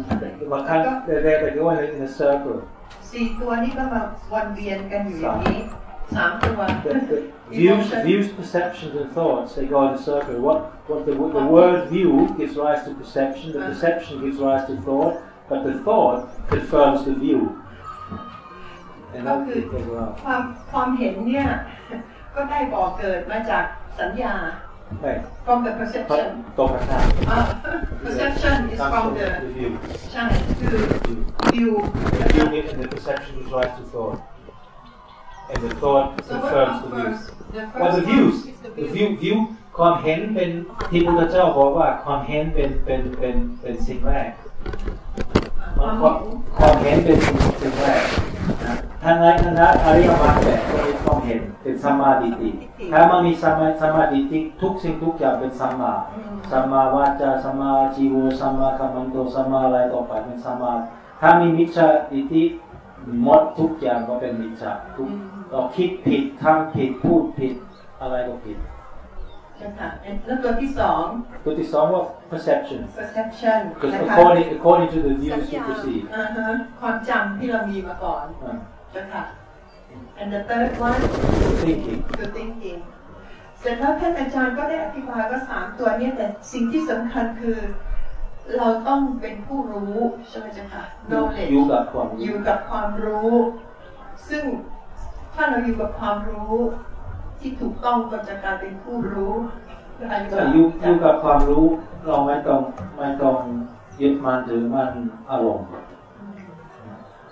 บางครั้งเรียกไปว่า in a circle สี่ตัวนี้ก็มาวนเวียนกันอยู่อย่างนี้สามตัว the, the views views perceptions and thoughts they go in a circle what what the, the word view gives rise to perception the perception gives rise to thought but the thought confirms the view and ก็ that คือ is as well ความความเห็นเนี่ยก็ได้ก่อเกิดมาจากสัญญา right from the เพราะ perception ตรงกันข้ามอ่า perception is Comes from from the the view ใช่คือ view view the view gives and the perception gives rise to thought and the thought so what confirms comes the views first the Well, the first views, one is the the view view, view ความเห็นเป็นที่พุทธเจ้าบอกว่าความเห็นเป็นเป็นเป็นเป็นสิ่งแรกคมันวามความเห็นความเห็นเป็นสิ่งสิ่งแรกนะ ท่านในคณะอริยมรรคแปดก็มีความเห็นเป็นสัมมาดิฏฐิถ้ามันมีสัมมาสัมมาดิฏฐิทุกสิ่งทุกอย่างเป็นสัมมาอืมสัมมาวาจาสัมมาจีโวสัมมาคัมมันโตสัมมาอะไรต่อไปเป็นสัมมาถ้ามีมิจฉาดิฏฐิหมดทุกอย่างก็เป็นมิจฉาทุกอืมเราคิดผิดทำผิดพูดผิดอะไรก็ผิดใช่ค่ะแล้วตัวที่สองตัวที่สองว่า perception perception because นะคะ according according to the views you perceive อ่าฮะความจำที่เรามีมาก่อนอ่าใช่ ค่ะ and the third one thinking the thinking เสร็จแล้วท่านอาจารย์ก็ได้อธิบายว่าสามตัวเนี้แต่สิ่งที่สำคัญคือ เราต้องเป็นผู้รู้ใช่ไหมจ๊ะค่ะ knowledge อยู่กับความอรู้ยู่กับความรู้ ซึ่งถ้าเราอยู่กับความรู้ ที่ถูกต้องก็จะกลายเป็นผู้รู้ได้ถ้าอยู่อยู่กับความรู้ เราไม่ต้องไม่ต้องยึดมันถือมันอารมณ์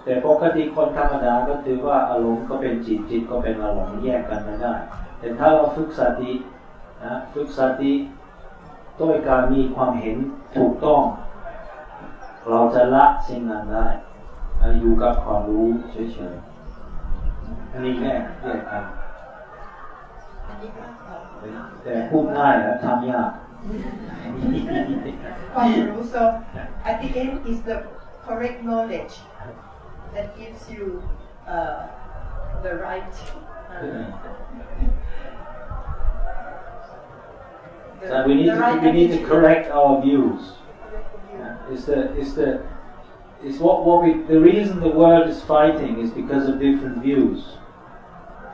แต่ปกติคนธรรมดาก็ถือว่าอารมณ์ก็เป็นจิตจิตก็เป็นอารมณ์แยกกันไม่ได้ แต่ถ้าเราฝึกสตินะฝึกสติด้วยการมีความเห็นถูกต้อง เราจะละสิ่งนั้นได้อยู่กับความรู้เฉยๆอันนี้แยกแยกกันแต่พูดง่ายนะทำยาก ความรู้ so at the end is the correct knowledge that gives you uh, the right uh, the, So we need to, right we need to correct our views. It's the it's the it's what what we the reason the world is fighting is because of different views.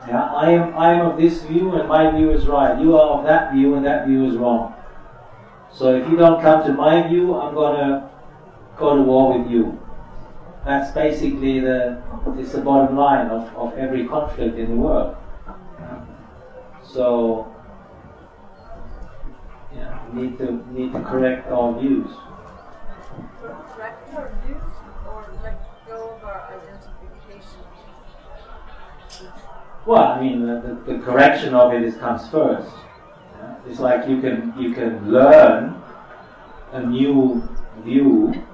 Yeah, I am I am of this view and my view is right. You are of that view and that view is wrong. So if you don't come to my view, I'm gonna go to war with you. That's basically the it's the bottom line of, of every conflict in the world. So yeah, we need to need to correct our views. Correct our views or let go of our identification? Well, I mean, the, the, the correction of it is comes first. Yeah? It's like you can you can learn a new view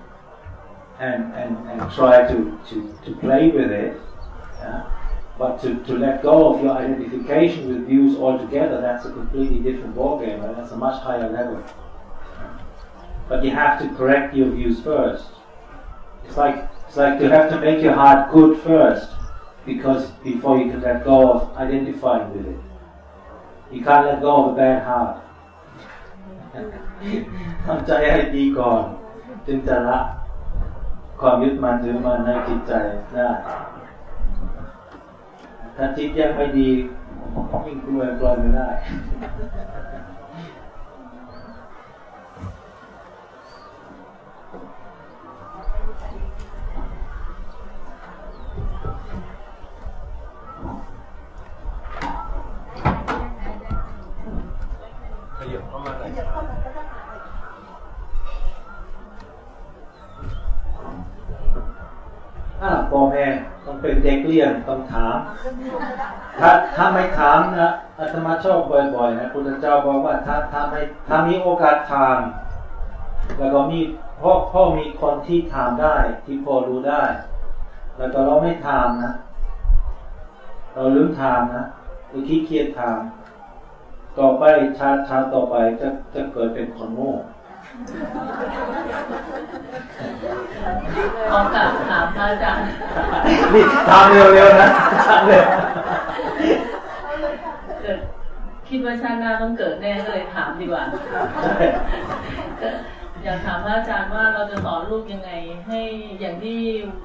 and, and, and try to, to, to play with it. Yeah? But to, to let go of your identification with views altogether, that's a completely different ballgame, and that's a much higher level. But you have to correct your views first. It's like it's like you have to make your heart good first, because before you can let go of identifying with it. You can't let go of a bad heart. (laughs) ทำใจให้ดีก่อน จึงจะละ ความยึดมั่นถือมั่นในจิตใจได้ถ้าจิตยังไม่ดียิ่งกลัวปล่อยไม่ได้ พ่อแม่ต้องเป็นเด็กเรียนต้องถาม ถ้าถ้าไม่ถามนะอาตมาชอบบ่อยๆนะพุทธเจ้าบอกว่าถ้าถ้าไม่ถ้ามีโอกาสถาม แล้วก็มีพ่อพ่อมีคนที่ถามได้ ที่พอรู้ได้ แล้วก็เราไม่ถามนะ เราลืมถามนะหรือขี้เกียจถาม ต่อไปชาติชาติต่อไปจะจะเกิดเป็นคนโง่ ขอกลับถามพระอาจารย์นี่ถามเร็วๆนะถามเร็วเกิดคิดว่าชาติหน้าต้องเกิดแน่ก็เลยถามดีกว่า อยากถามพระอาจารย์ว่าเราจะสอนลูกยังไง ให้อย่างที่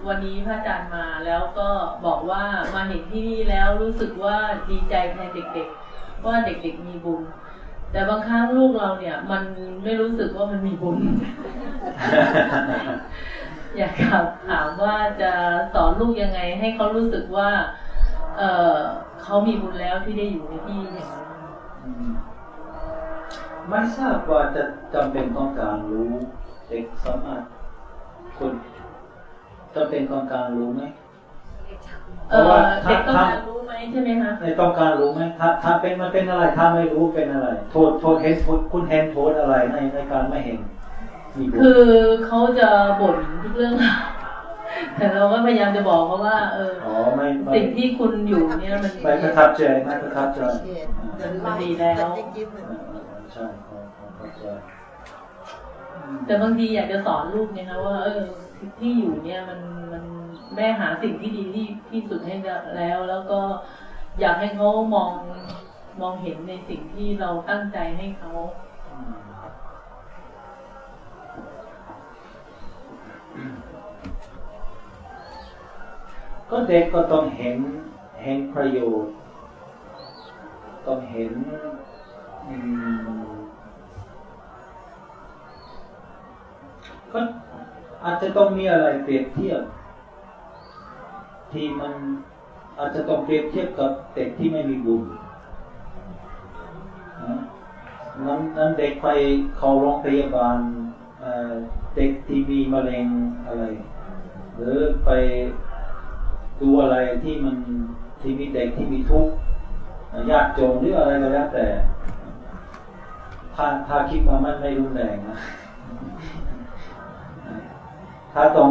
วันนี้พระอาจารย์มาแล้วก็บอกว่ามาเห็นที่นี่แล้วรู้สึกว่าดีใจแทนเด็กๆ ว่าเด็กๆมีบุญแต่บางครั้งลูกเราเนี่ย มันไม่รู้สึกว่ามันมีบุญ อยากถามถามว่าจะสอนลูกยังไงให้เขารู้สึกว่า เออเขามีบุญแล้วที่ได้อยู่ในที่อย่างนี้อืมไม่ทราบว่าจะจำเป็นต้องการรู้เด็กสามารถคุณจำเป็นต้องการรู้ไหมเออเด็กต้องการรู้ไหมใช่ไหมคะในต้องการรู้ไหมถ้าถ้าเป็นมันเป็นอะไรถ้าไม่รู้เป็นอะไร โทษโทษเห็นโทษคุณเห็นโทษอะไรในในการไม่เห็นมีบุญ คือเขาจะบ่นทุกเรื่องราวแต่เราก็พยายามจะบอกเขาว่า เอออ๋อไม่ไม่สิ่งที่คุณอยู่เนี่ยมันไม่ประทับใจไม่ประทับใจมันดีแล้วเออเออใช่ขอขอเข้าใจอืมแต่บางทีอยากจะสอนลูกเนี่ยนะว่า เออที่อยู่เนี่ยมันมันแม่หาสิ่งที่ดีที่ที่สุดให้แล้ว แล้วก็อยากให้เขามองมองเห็นในสิ่งที่เราตั้งใจให้เขา ก็เด็กก็ต้องเห็นเห็นประโยชน์ ต้องเห็นอืมก็อาจจะต้องมีอะไรเปรียบเทียบ ที่มันอาจจะต้องเปรียบเทียบกับเด็กที่ไม่มีบุญนะนั้นนั้นเด็กไปเข้าโรงพยาบาล เด็กที่มีมะเร็งอะไร หรือไปดูอะไรที่มันที่มีเด็กที่มีทุกข์ยากจนหรืออะไรก็แล้วแต่ ถ้าถ้าคิดว่ามันไม่รุนแรงนะถ้าต้อง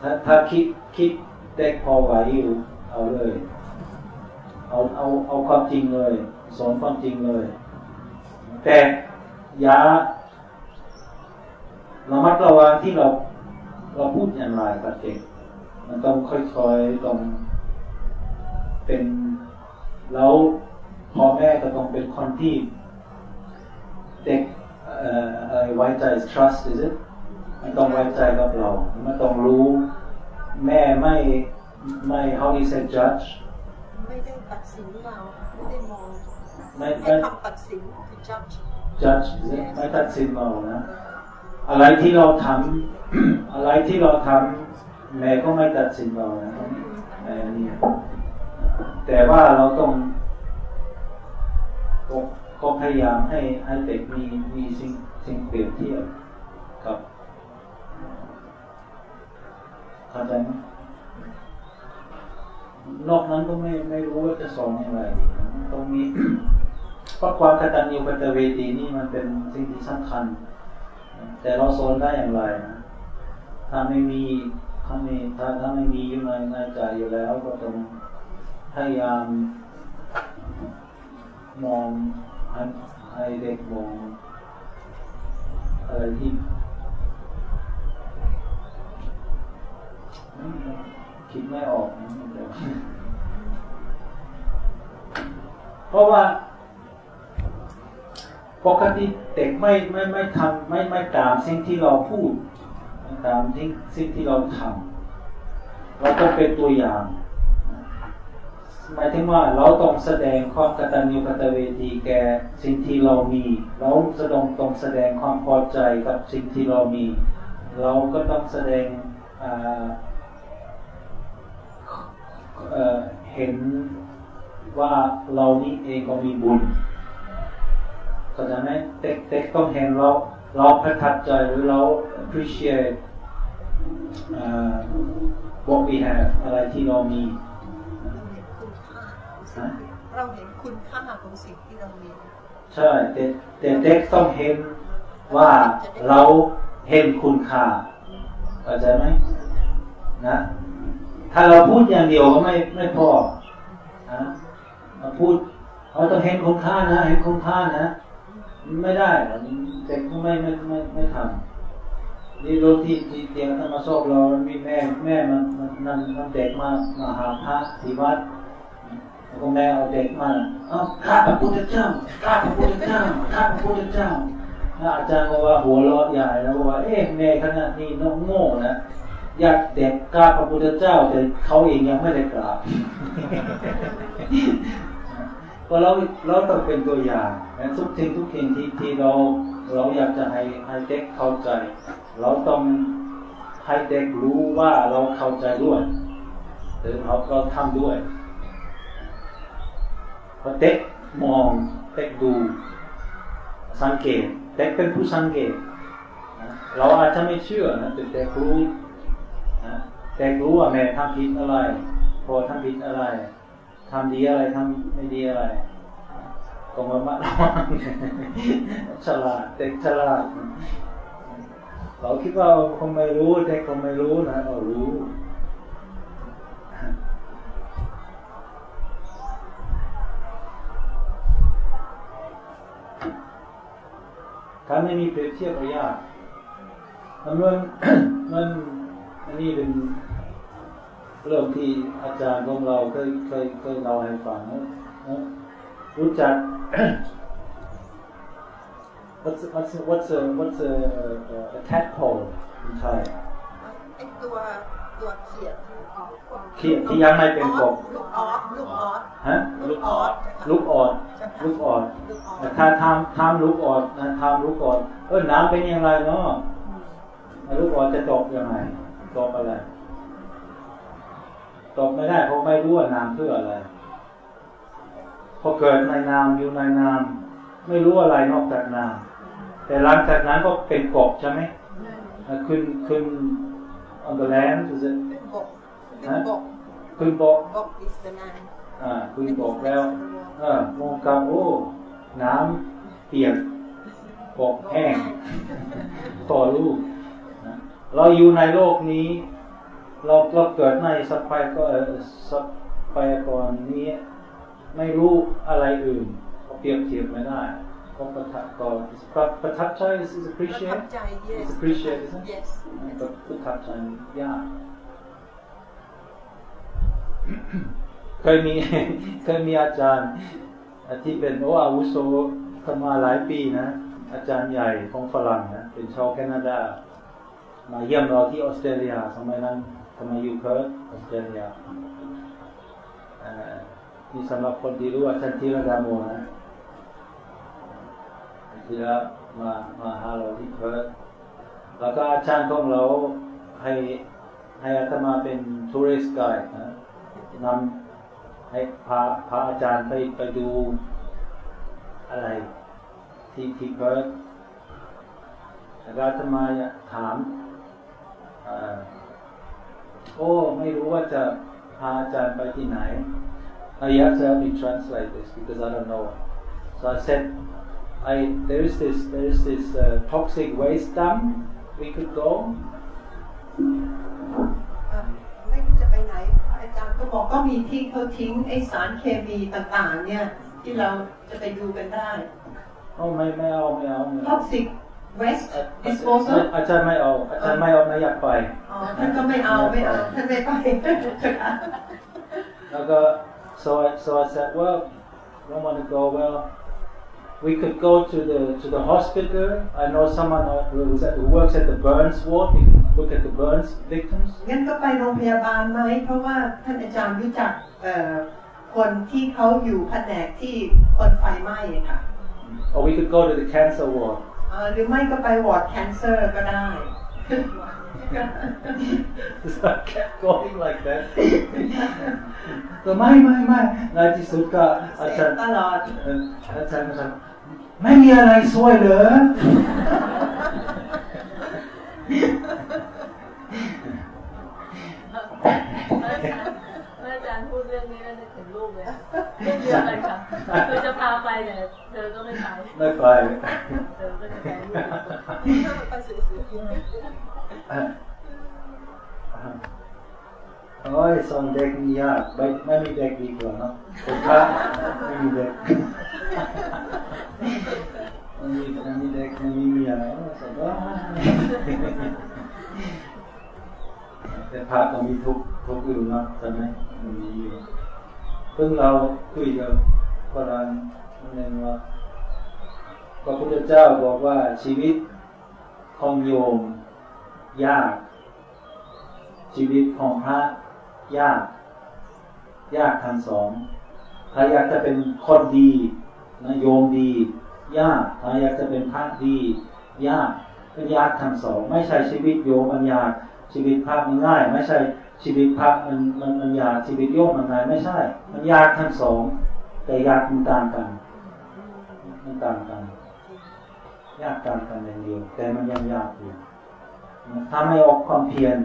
ถ้าถ้าคิดคิดเด็กพอไหวอยู่เอาเลย เอาเอาเอาความจริงเลย สอนความจริงเลย แต่อย่า ระมัดระวังที่เราเราพูดอย่างไรกับเด็กมันต้องค่อยๆต้องเป็นแล้วพ่อแม่ก็ต้องเป็นคนที่เด็กเอ่อเอ่อไว้ใจ trust is it มันต้องไว้ใจกับเรา มันต้องรู้แม่ไม่ไม่ how do you say judge ไม่ได้ตัดสินเรา ไม่ได้มองไม่ให้ไม่คำตัดสินคือ judge judge is it ไม่ตัดสินเรานะ อะไรที่เราทำอะไรที่เราทำแม่ก็ไม่ตัดสินเรานะแม่นี่แต่ว่าเราต้องก็พยายามให้ให้เด็กมีมีสิ่งสิ่งเปรียบเทียบกับเข้าใจไหมนอกนั้นก็ไม่ไม่รู้ว่าจะสอนอย่างไรดีต้องมีเพราะความกตัญญูกตเวทีนี่มันเป็นสิ่งที่สำคัญ แต่เราสอนได้อย่างไรนะถ้าไม่มีถ้าไม่ถ้าถ้าไม่มีอยู่ในในใจอยู่แล้วก็ต้องพยายามมองให้ให้เด็กมองอะไรที่คิดไม่ออกนะเดี๋ยวเพราะว่า ปกติเด็กไม่ไม่ไม่ทำไม่ไม่ตามสิ่งที่เราพูดไม่ตามสิ่งสิ่งที่เราทำเราต้องเป็นตัวอย่างหมายถึงว่าเราต้องแสดงความกตัญญูกตเวทีแก่สิ่งที่เรามี เราแสดงต้องแสดงความพอใจกับสิ่งที่เรามี เราก็ต้องแสดงเห็นว่าเรานี่เองก็มีบุญ เข้าใจไหมเด็กๆต้องเห็นเราเราประทับใจหรือเรา appreciate uh, what we have อะไรที่เรามีเราเห็นคุณค่าของสิ่งที่เรามี ใช่แต่แต่เด็กต้องเห็นว่าเราเห็นคุณค่าเข้าใจไหมนะ ถ้าเราพูดอย่างเดียวก็ไม่ไม่พอนะพูดเราต้องเห็นคุณค่านะ เห็นคุณค่านะ ไม่ได้เด็กไม่ไม่ไม่ไม่ทำนี่รถที่ที่เตียงท่านมาสอบเรามีแม่แม่มันมันมันเด็กมามาหาพระที่วัดแล้วก็แม่เอาเด็กมาเอาข้าพระพุทธเจ้าข้าพระพุทธเจ้าข้าพระพุทธเจ้าอาจารย์บอกว่าหัวเราะใหญ่แล้วว่าเอ๊ะแม่ขนาดนี้น้องโง่นะอยากเด็กกราบพระพุทธเจ้าแต่เขาเองยังไม่ได้กราบ ก็เราเราต้องเป็นตัวอย่างและทุกสิ่งทุกสิ่งที่ที่เราเราอยากจะให้ให้เด็กเข้าใจ เราต้องให้เด็กรู้ว่าเราเข้าใจด้วยหรือเราเราทำด้วยพอเด็กมองเด็กดูสังเกตเด็กเป็นผู้สังเกตเราอาจจะไม่เชื่อนะแต่เด็กรู้เด็กรู้ว่าแม่ทำผิดอะไรพอทำผิดอะไร ทำดีอะไรทำไม่ดีอะไรก็มามาฉลาดเด็กฉลาดเราคิดว่าคงไม่รู้เด็กคงไม่รู้นะเรารู้กาไม่มีเปรียบเทียบระยะมันมันมันอันนี้เป็น เรื่องที่อาจารย์ของเราเคยเคยเคยเล่าให้ฟังนะรู้จัก what's what's what's a what's a, a, a tadpole in Thai ไอตัวตัวเขียดเขียดที่ยังไม่เป็นกบลูกออสลูกออสฮะลูกออสลูกออสลูกออสถ้าทำทำลูกออสนะทำลูกออสเออน้ำเป็นยังไงเนาะลูกออสจะตกยังไงตกอะไร ตอบไม่ได้เพราะไม่รู้ว่านามเพื่ออะไรพอเกิดในนามอยู่ในนาม ไม่รู้อะไรนอกจากนาม แต่หลังจากนั้นก็เป็นกบใช่ไหมขึ้นขึ้น on the land is it นะขึ้นบกอ่าขึ้นบกแล้วเออมองกับโอ้น้ำเปียกบกแห้งต่อลูกเราอยู่ในโลกนี้ เราเราเกิดในสัพยากรสัพยากรนี้ไม่รู้อะไรอื่นเขาเปรียบเทียบไม่ได้ก็ประทับก็ประทับใจ is appreciate is appreciate isn't it ก็ประทับใจยากเคยมีเคยมีอาจารย์ที่เป็นโอ้อาวุโสทำมาหลายปีนะ อาจารย์ใหญ่ของฝรั่งนะเป็นชาวแคนาดา มาเยี่ยมเราที่ออสเตรเลียสมัยนั้น ทำไมอยู่เพิร์ตออสเตรเลียนี่สำหรับคนที่รู้ว่าชันทีระดาโมนะที่แล้วมามาหาเราที่เพิร์แล้วก็อาจารย์ของเราให้ให้อาตมาเป็นทัวริสต์ไกด์นะนำให้พาพาอาจารย์ไปไปดูอะไรที่ที่เพิร์แล้วอาตมาถาม โอ้ ไม่รู้ว่าจะพาอาจารย์ไปที่ไหน I have to help me translate this because I don't know. So I said, I there is this there is this uh, toxic waste dump we could go. ไม่จะไปไหนอาจารย์ก็บอกก็มีที่เขาทิ้งไอสารเคมีต่างๆ เนี่ยที่เราจะไปดูกันได้โอ้ไม่ไม่เอาไม่เอา toxic West disposal อาจารย์ไม่เอาอาจารย์ไม่เอาไม่อยากไปอ๋อท่านก็ไม่เอาไม่เอาท่านไม่ไปแล้วก็ so I so I said well don't want to go well we could go to the to the hospital I know someone who, who works at the burns ward we can look at the burns victims งั้นก็ไปโรงพยาบาลไหมเพราะว่าท่านอาจารย์รู้จักคนที่เขาอยู่แผนกที่คนไฟไหม้ค่ะ or we could go to the cancer ward เอ่อ หรือไม่ก็ไปวอร์ดแคนเซอร์ก็ได้ so I kept going like that ก็ไม่ไม่ไม่ในที่สุดก็อาจารย์ตลอดเอ่ออาจารย์ก็ถามไม่มีอะไรช่วยเหรอพระอาจารย์พระอาจารย์พูดเรื่องนี้แล้วนึกถึงลูกเลยลูกเยอะเลยค่ะเธอจะพาไปเนี่ยเธอก็ไม่ไป ไม่ไป เธอก็ โอ้ยสอนเด็กนี่ยากไม่ไม่มีเด็กดีกว่าเนาะผมพระไม่มีเด็กไม่มีไม่มีเด็กไม่มีเมียเนะสบายแต่พระก็มีทุกข์ทุกข์อื่นเนาะใช่ไหมมีอยู่เพิ่งเราคุยกับพระรานนั่นว่า พระพุทธเจ้าบอกว่าชีวิตของโยมยาก ชีวิตของพระยาก ยากทั้งสองถ้าอยากจะเป็นคนดีนะโยมดี ยากถ้าอยากจะเป็นพระดี ยากเป็ยากทั้งสองไม่ใช่ชีวิตโยมมันยาก ชีวิตพระมันง่าย ไม่ใช่ชีวิตพระมันมันมันยากชีวิตโยมมันง่ายไม่ใช่ มันยากทั้งสอง แต่ยากมันต่างกันมันต่างกัน ยากตางกันอย่างเดียวแต่มันยังยากอยู่ถ้าไม่ออกความเพียร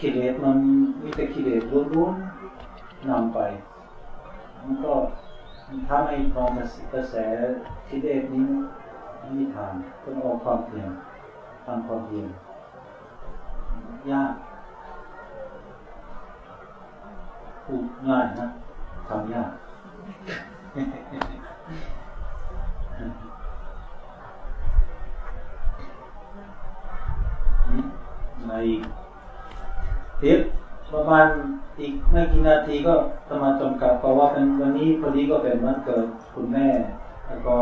กิเลสมันมีแต่กิเลสล้วนๆนำไปมันก็ถ้าไม่ครองกระแสกิเลสนี้ไม่มีทางต้องออกความเพียรทำความเพียรยากพูดง่ายนะทำยาก ในทิปประมาณอีกไม่กี่นาทีก็ประมาณจำกัดเพราะว่าเป็นวันนี้พอดีก็เป็นวันเกิดคุณแม่ แล้วก็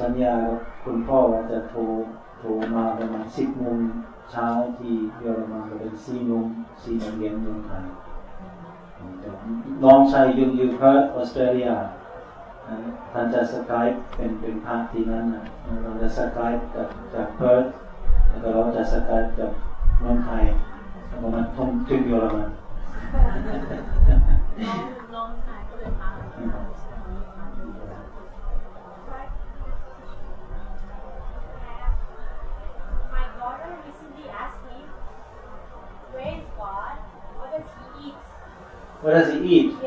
สัญญาคุณพ่อว่าจะโทรโทรมาประมาณสิบโมงเช้าที่เยอรมันก็เป็นสี่โมงสี่โมงเย็นเมืองไทยน้องชายยู่อยู่เพิร์ธออสเตรเลีย ท่านจะ Skype เป็นเป็น part ที่นั้นนะเราจะ Skype จากจากเพิร์ธแล้วก็เราจะ Skype จากเมืองไทยประมาณทุ่มถึงเยอรมันน้องน้องชายก็เลยพา My daughter recently asked me, Where is God? What does he eat?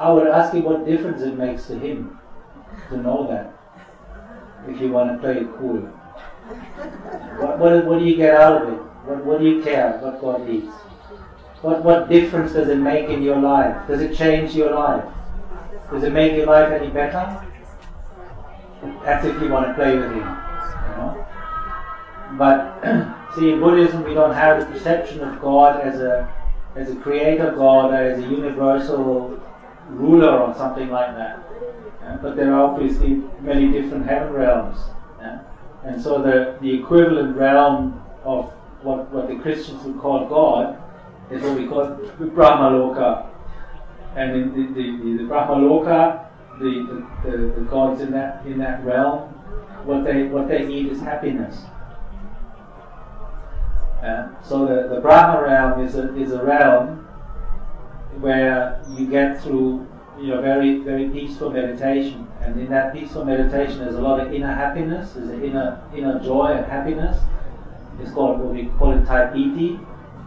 I would ask him what difference it makes to him to know that. If you want to play it cool. What, what, what do you get out of it? What, what do you care what God needs? What, what difference does it make in your life? Does it change your life? Does it make your life any better? That's if you want to play with him. You know? But (clears throat) see, in Buddhism, we don't have the perception of God as a as a creator God, or as a universal ruler, or something like that. Yeah? But there are obviously many different heaven realms, yeah? and so the the equivalent realm of what what the Christians would call God is what we call the Brahma Loka. And in the, the, the, the Brahma Loka, the, the, the, gods in that in that realm, what they what they need is happiness. Uh, so the, the Brahma realm is a, is a realm where you get through you know very very peaceful meditation, and in that peaceful meditation there's a lot of inner happiness, there's an inner inner joy and happiness. It's called what we call it Tai Piti,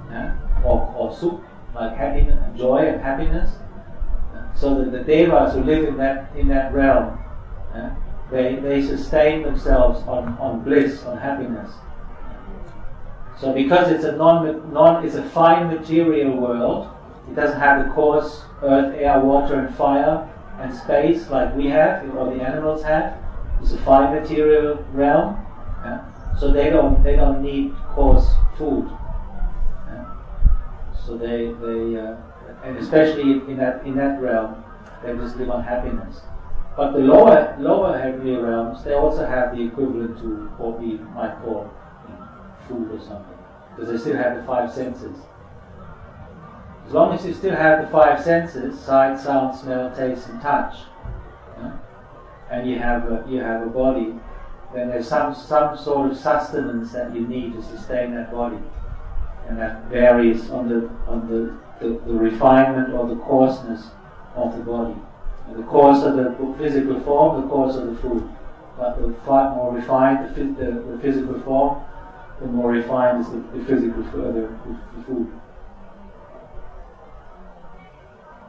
yeah? or or Sukh, like happiness, joy and happiness. So that the devas who live in that in that realm, yeah, they they sustain themselves on, on bliss, on happiness. So because it's a non non it's a fine material world, it doesn't have the coarse earth, air, water, and fire and space like we have or the animals have. It's a fine material realm. yeah. So they don't they don't need coarse food. yeah. So they, they uh, and especially in that in that realm, they just live on happiness. But the lower lower heavenly realms, they also have the equivalent to what we might call you know, food or something, because they still have the five senses. As long as you still have the five senses, sight, sound, smell, taste, and touch, and you have a, you have a body, then there's some some sort of sustenance that you need to sustain that body, and that varies on the on the, the, the refinement or the coarseness of the body. And the coarse of the physical form, the coarse of the food. But the more refined the, the, the physical form, the more refined is the, the physical uh, the, the food.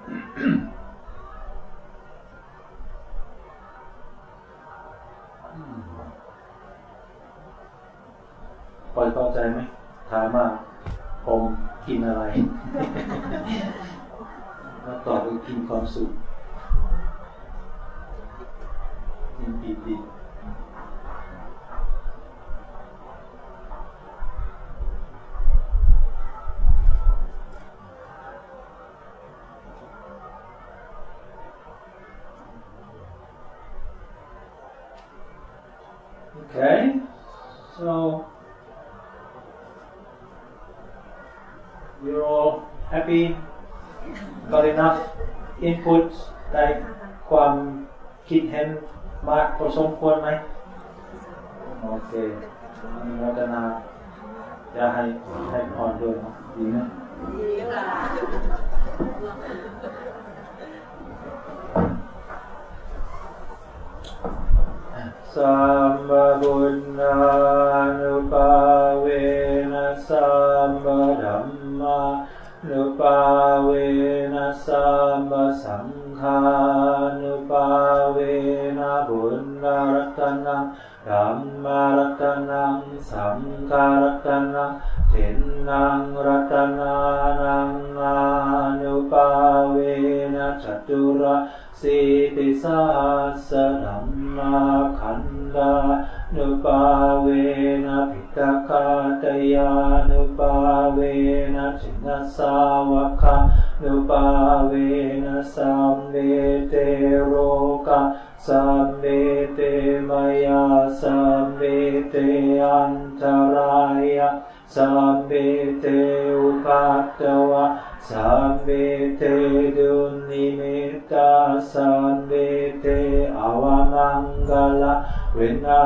พอเข้าใจไหมถามว่าผมกินอะไรแล้วตอบว่ากินความสุขกินปีติ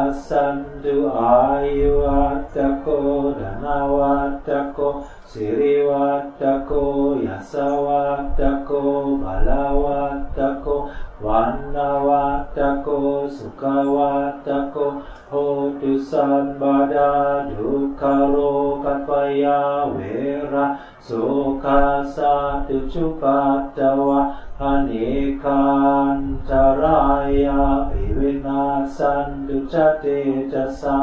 นัสันตุ ตโกโหตุสัมบาดาดุคาโรกัปยาเวระสุขาสาตุจุปัตตวะอเนกันตรายาอิวินาสันตุจเตจัสสะ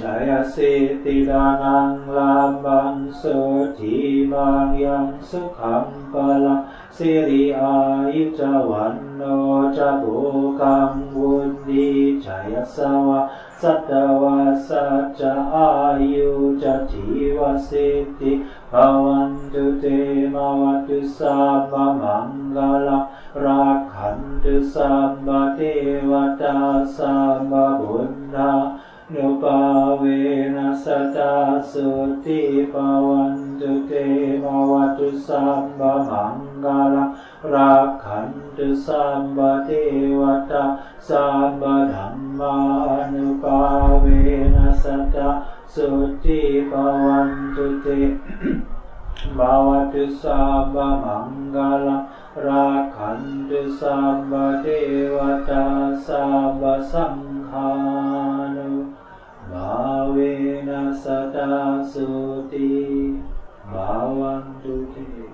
จยสิติดานังลาบังสุทีมายังสุขังปะลังสิริอายิจวันโนจะบุกังวุฒิจยสวะสัตวะสัจอายุจะทีวสิติภวันตุเตมวัตุสัมมมังกลารักขันตุสัมปเทวตาสัมบุญนา නුපාවේන සතා සෝති පවන්තු තේම වතු සම්බ මංගල රාඛන්තු සම්බ දේවත සම්බ ධම්මානුපාවේන සතා සෝති පවන්තු තේ භවතු සබ්බ මංගල රාඛන්තු සබ්බ දේවතා සබ්බ සංඝානෝ භාවේන සතා සෝති භාවන්තු චේ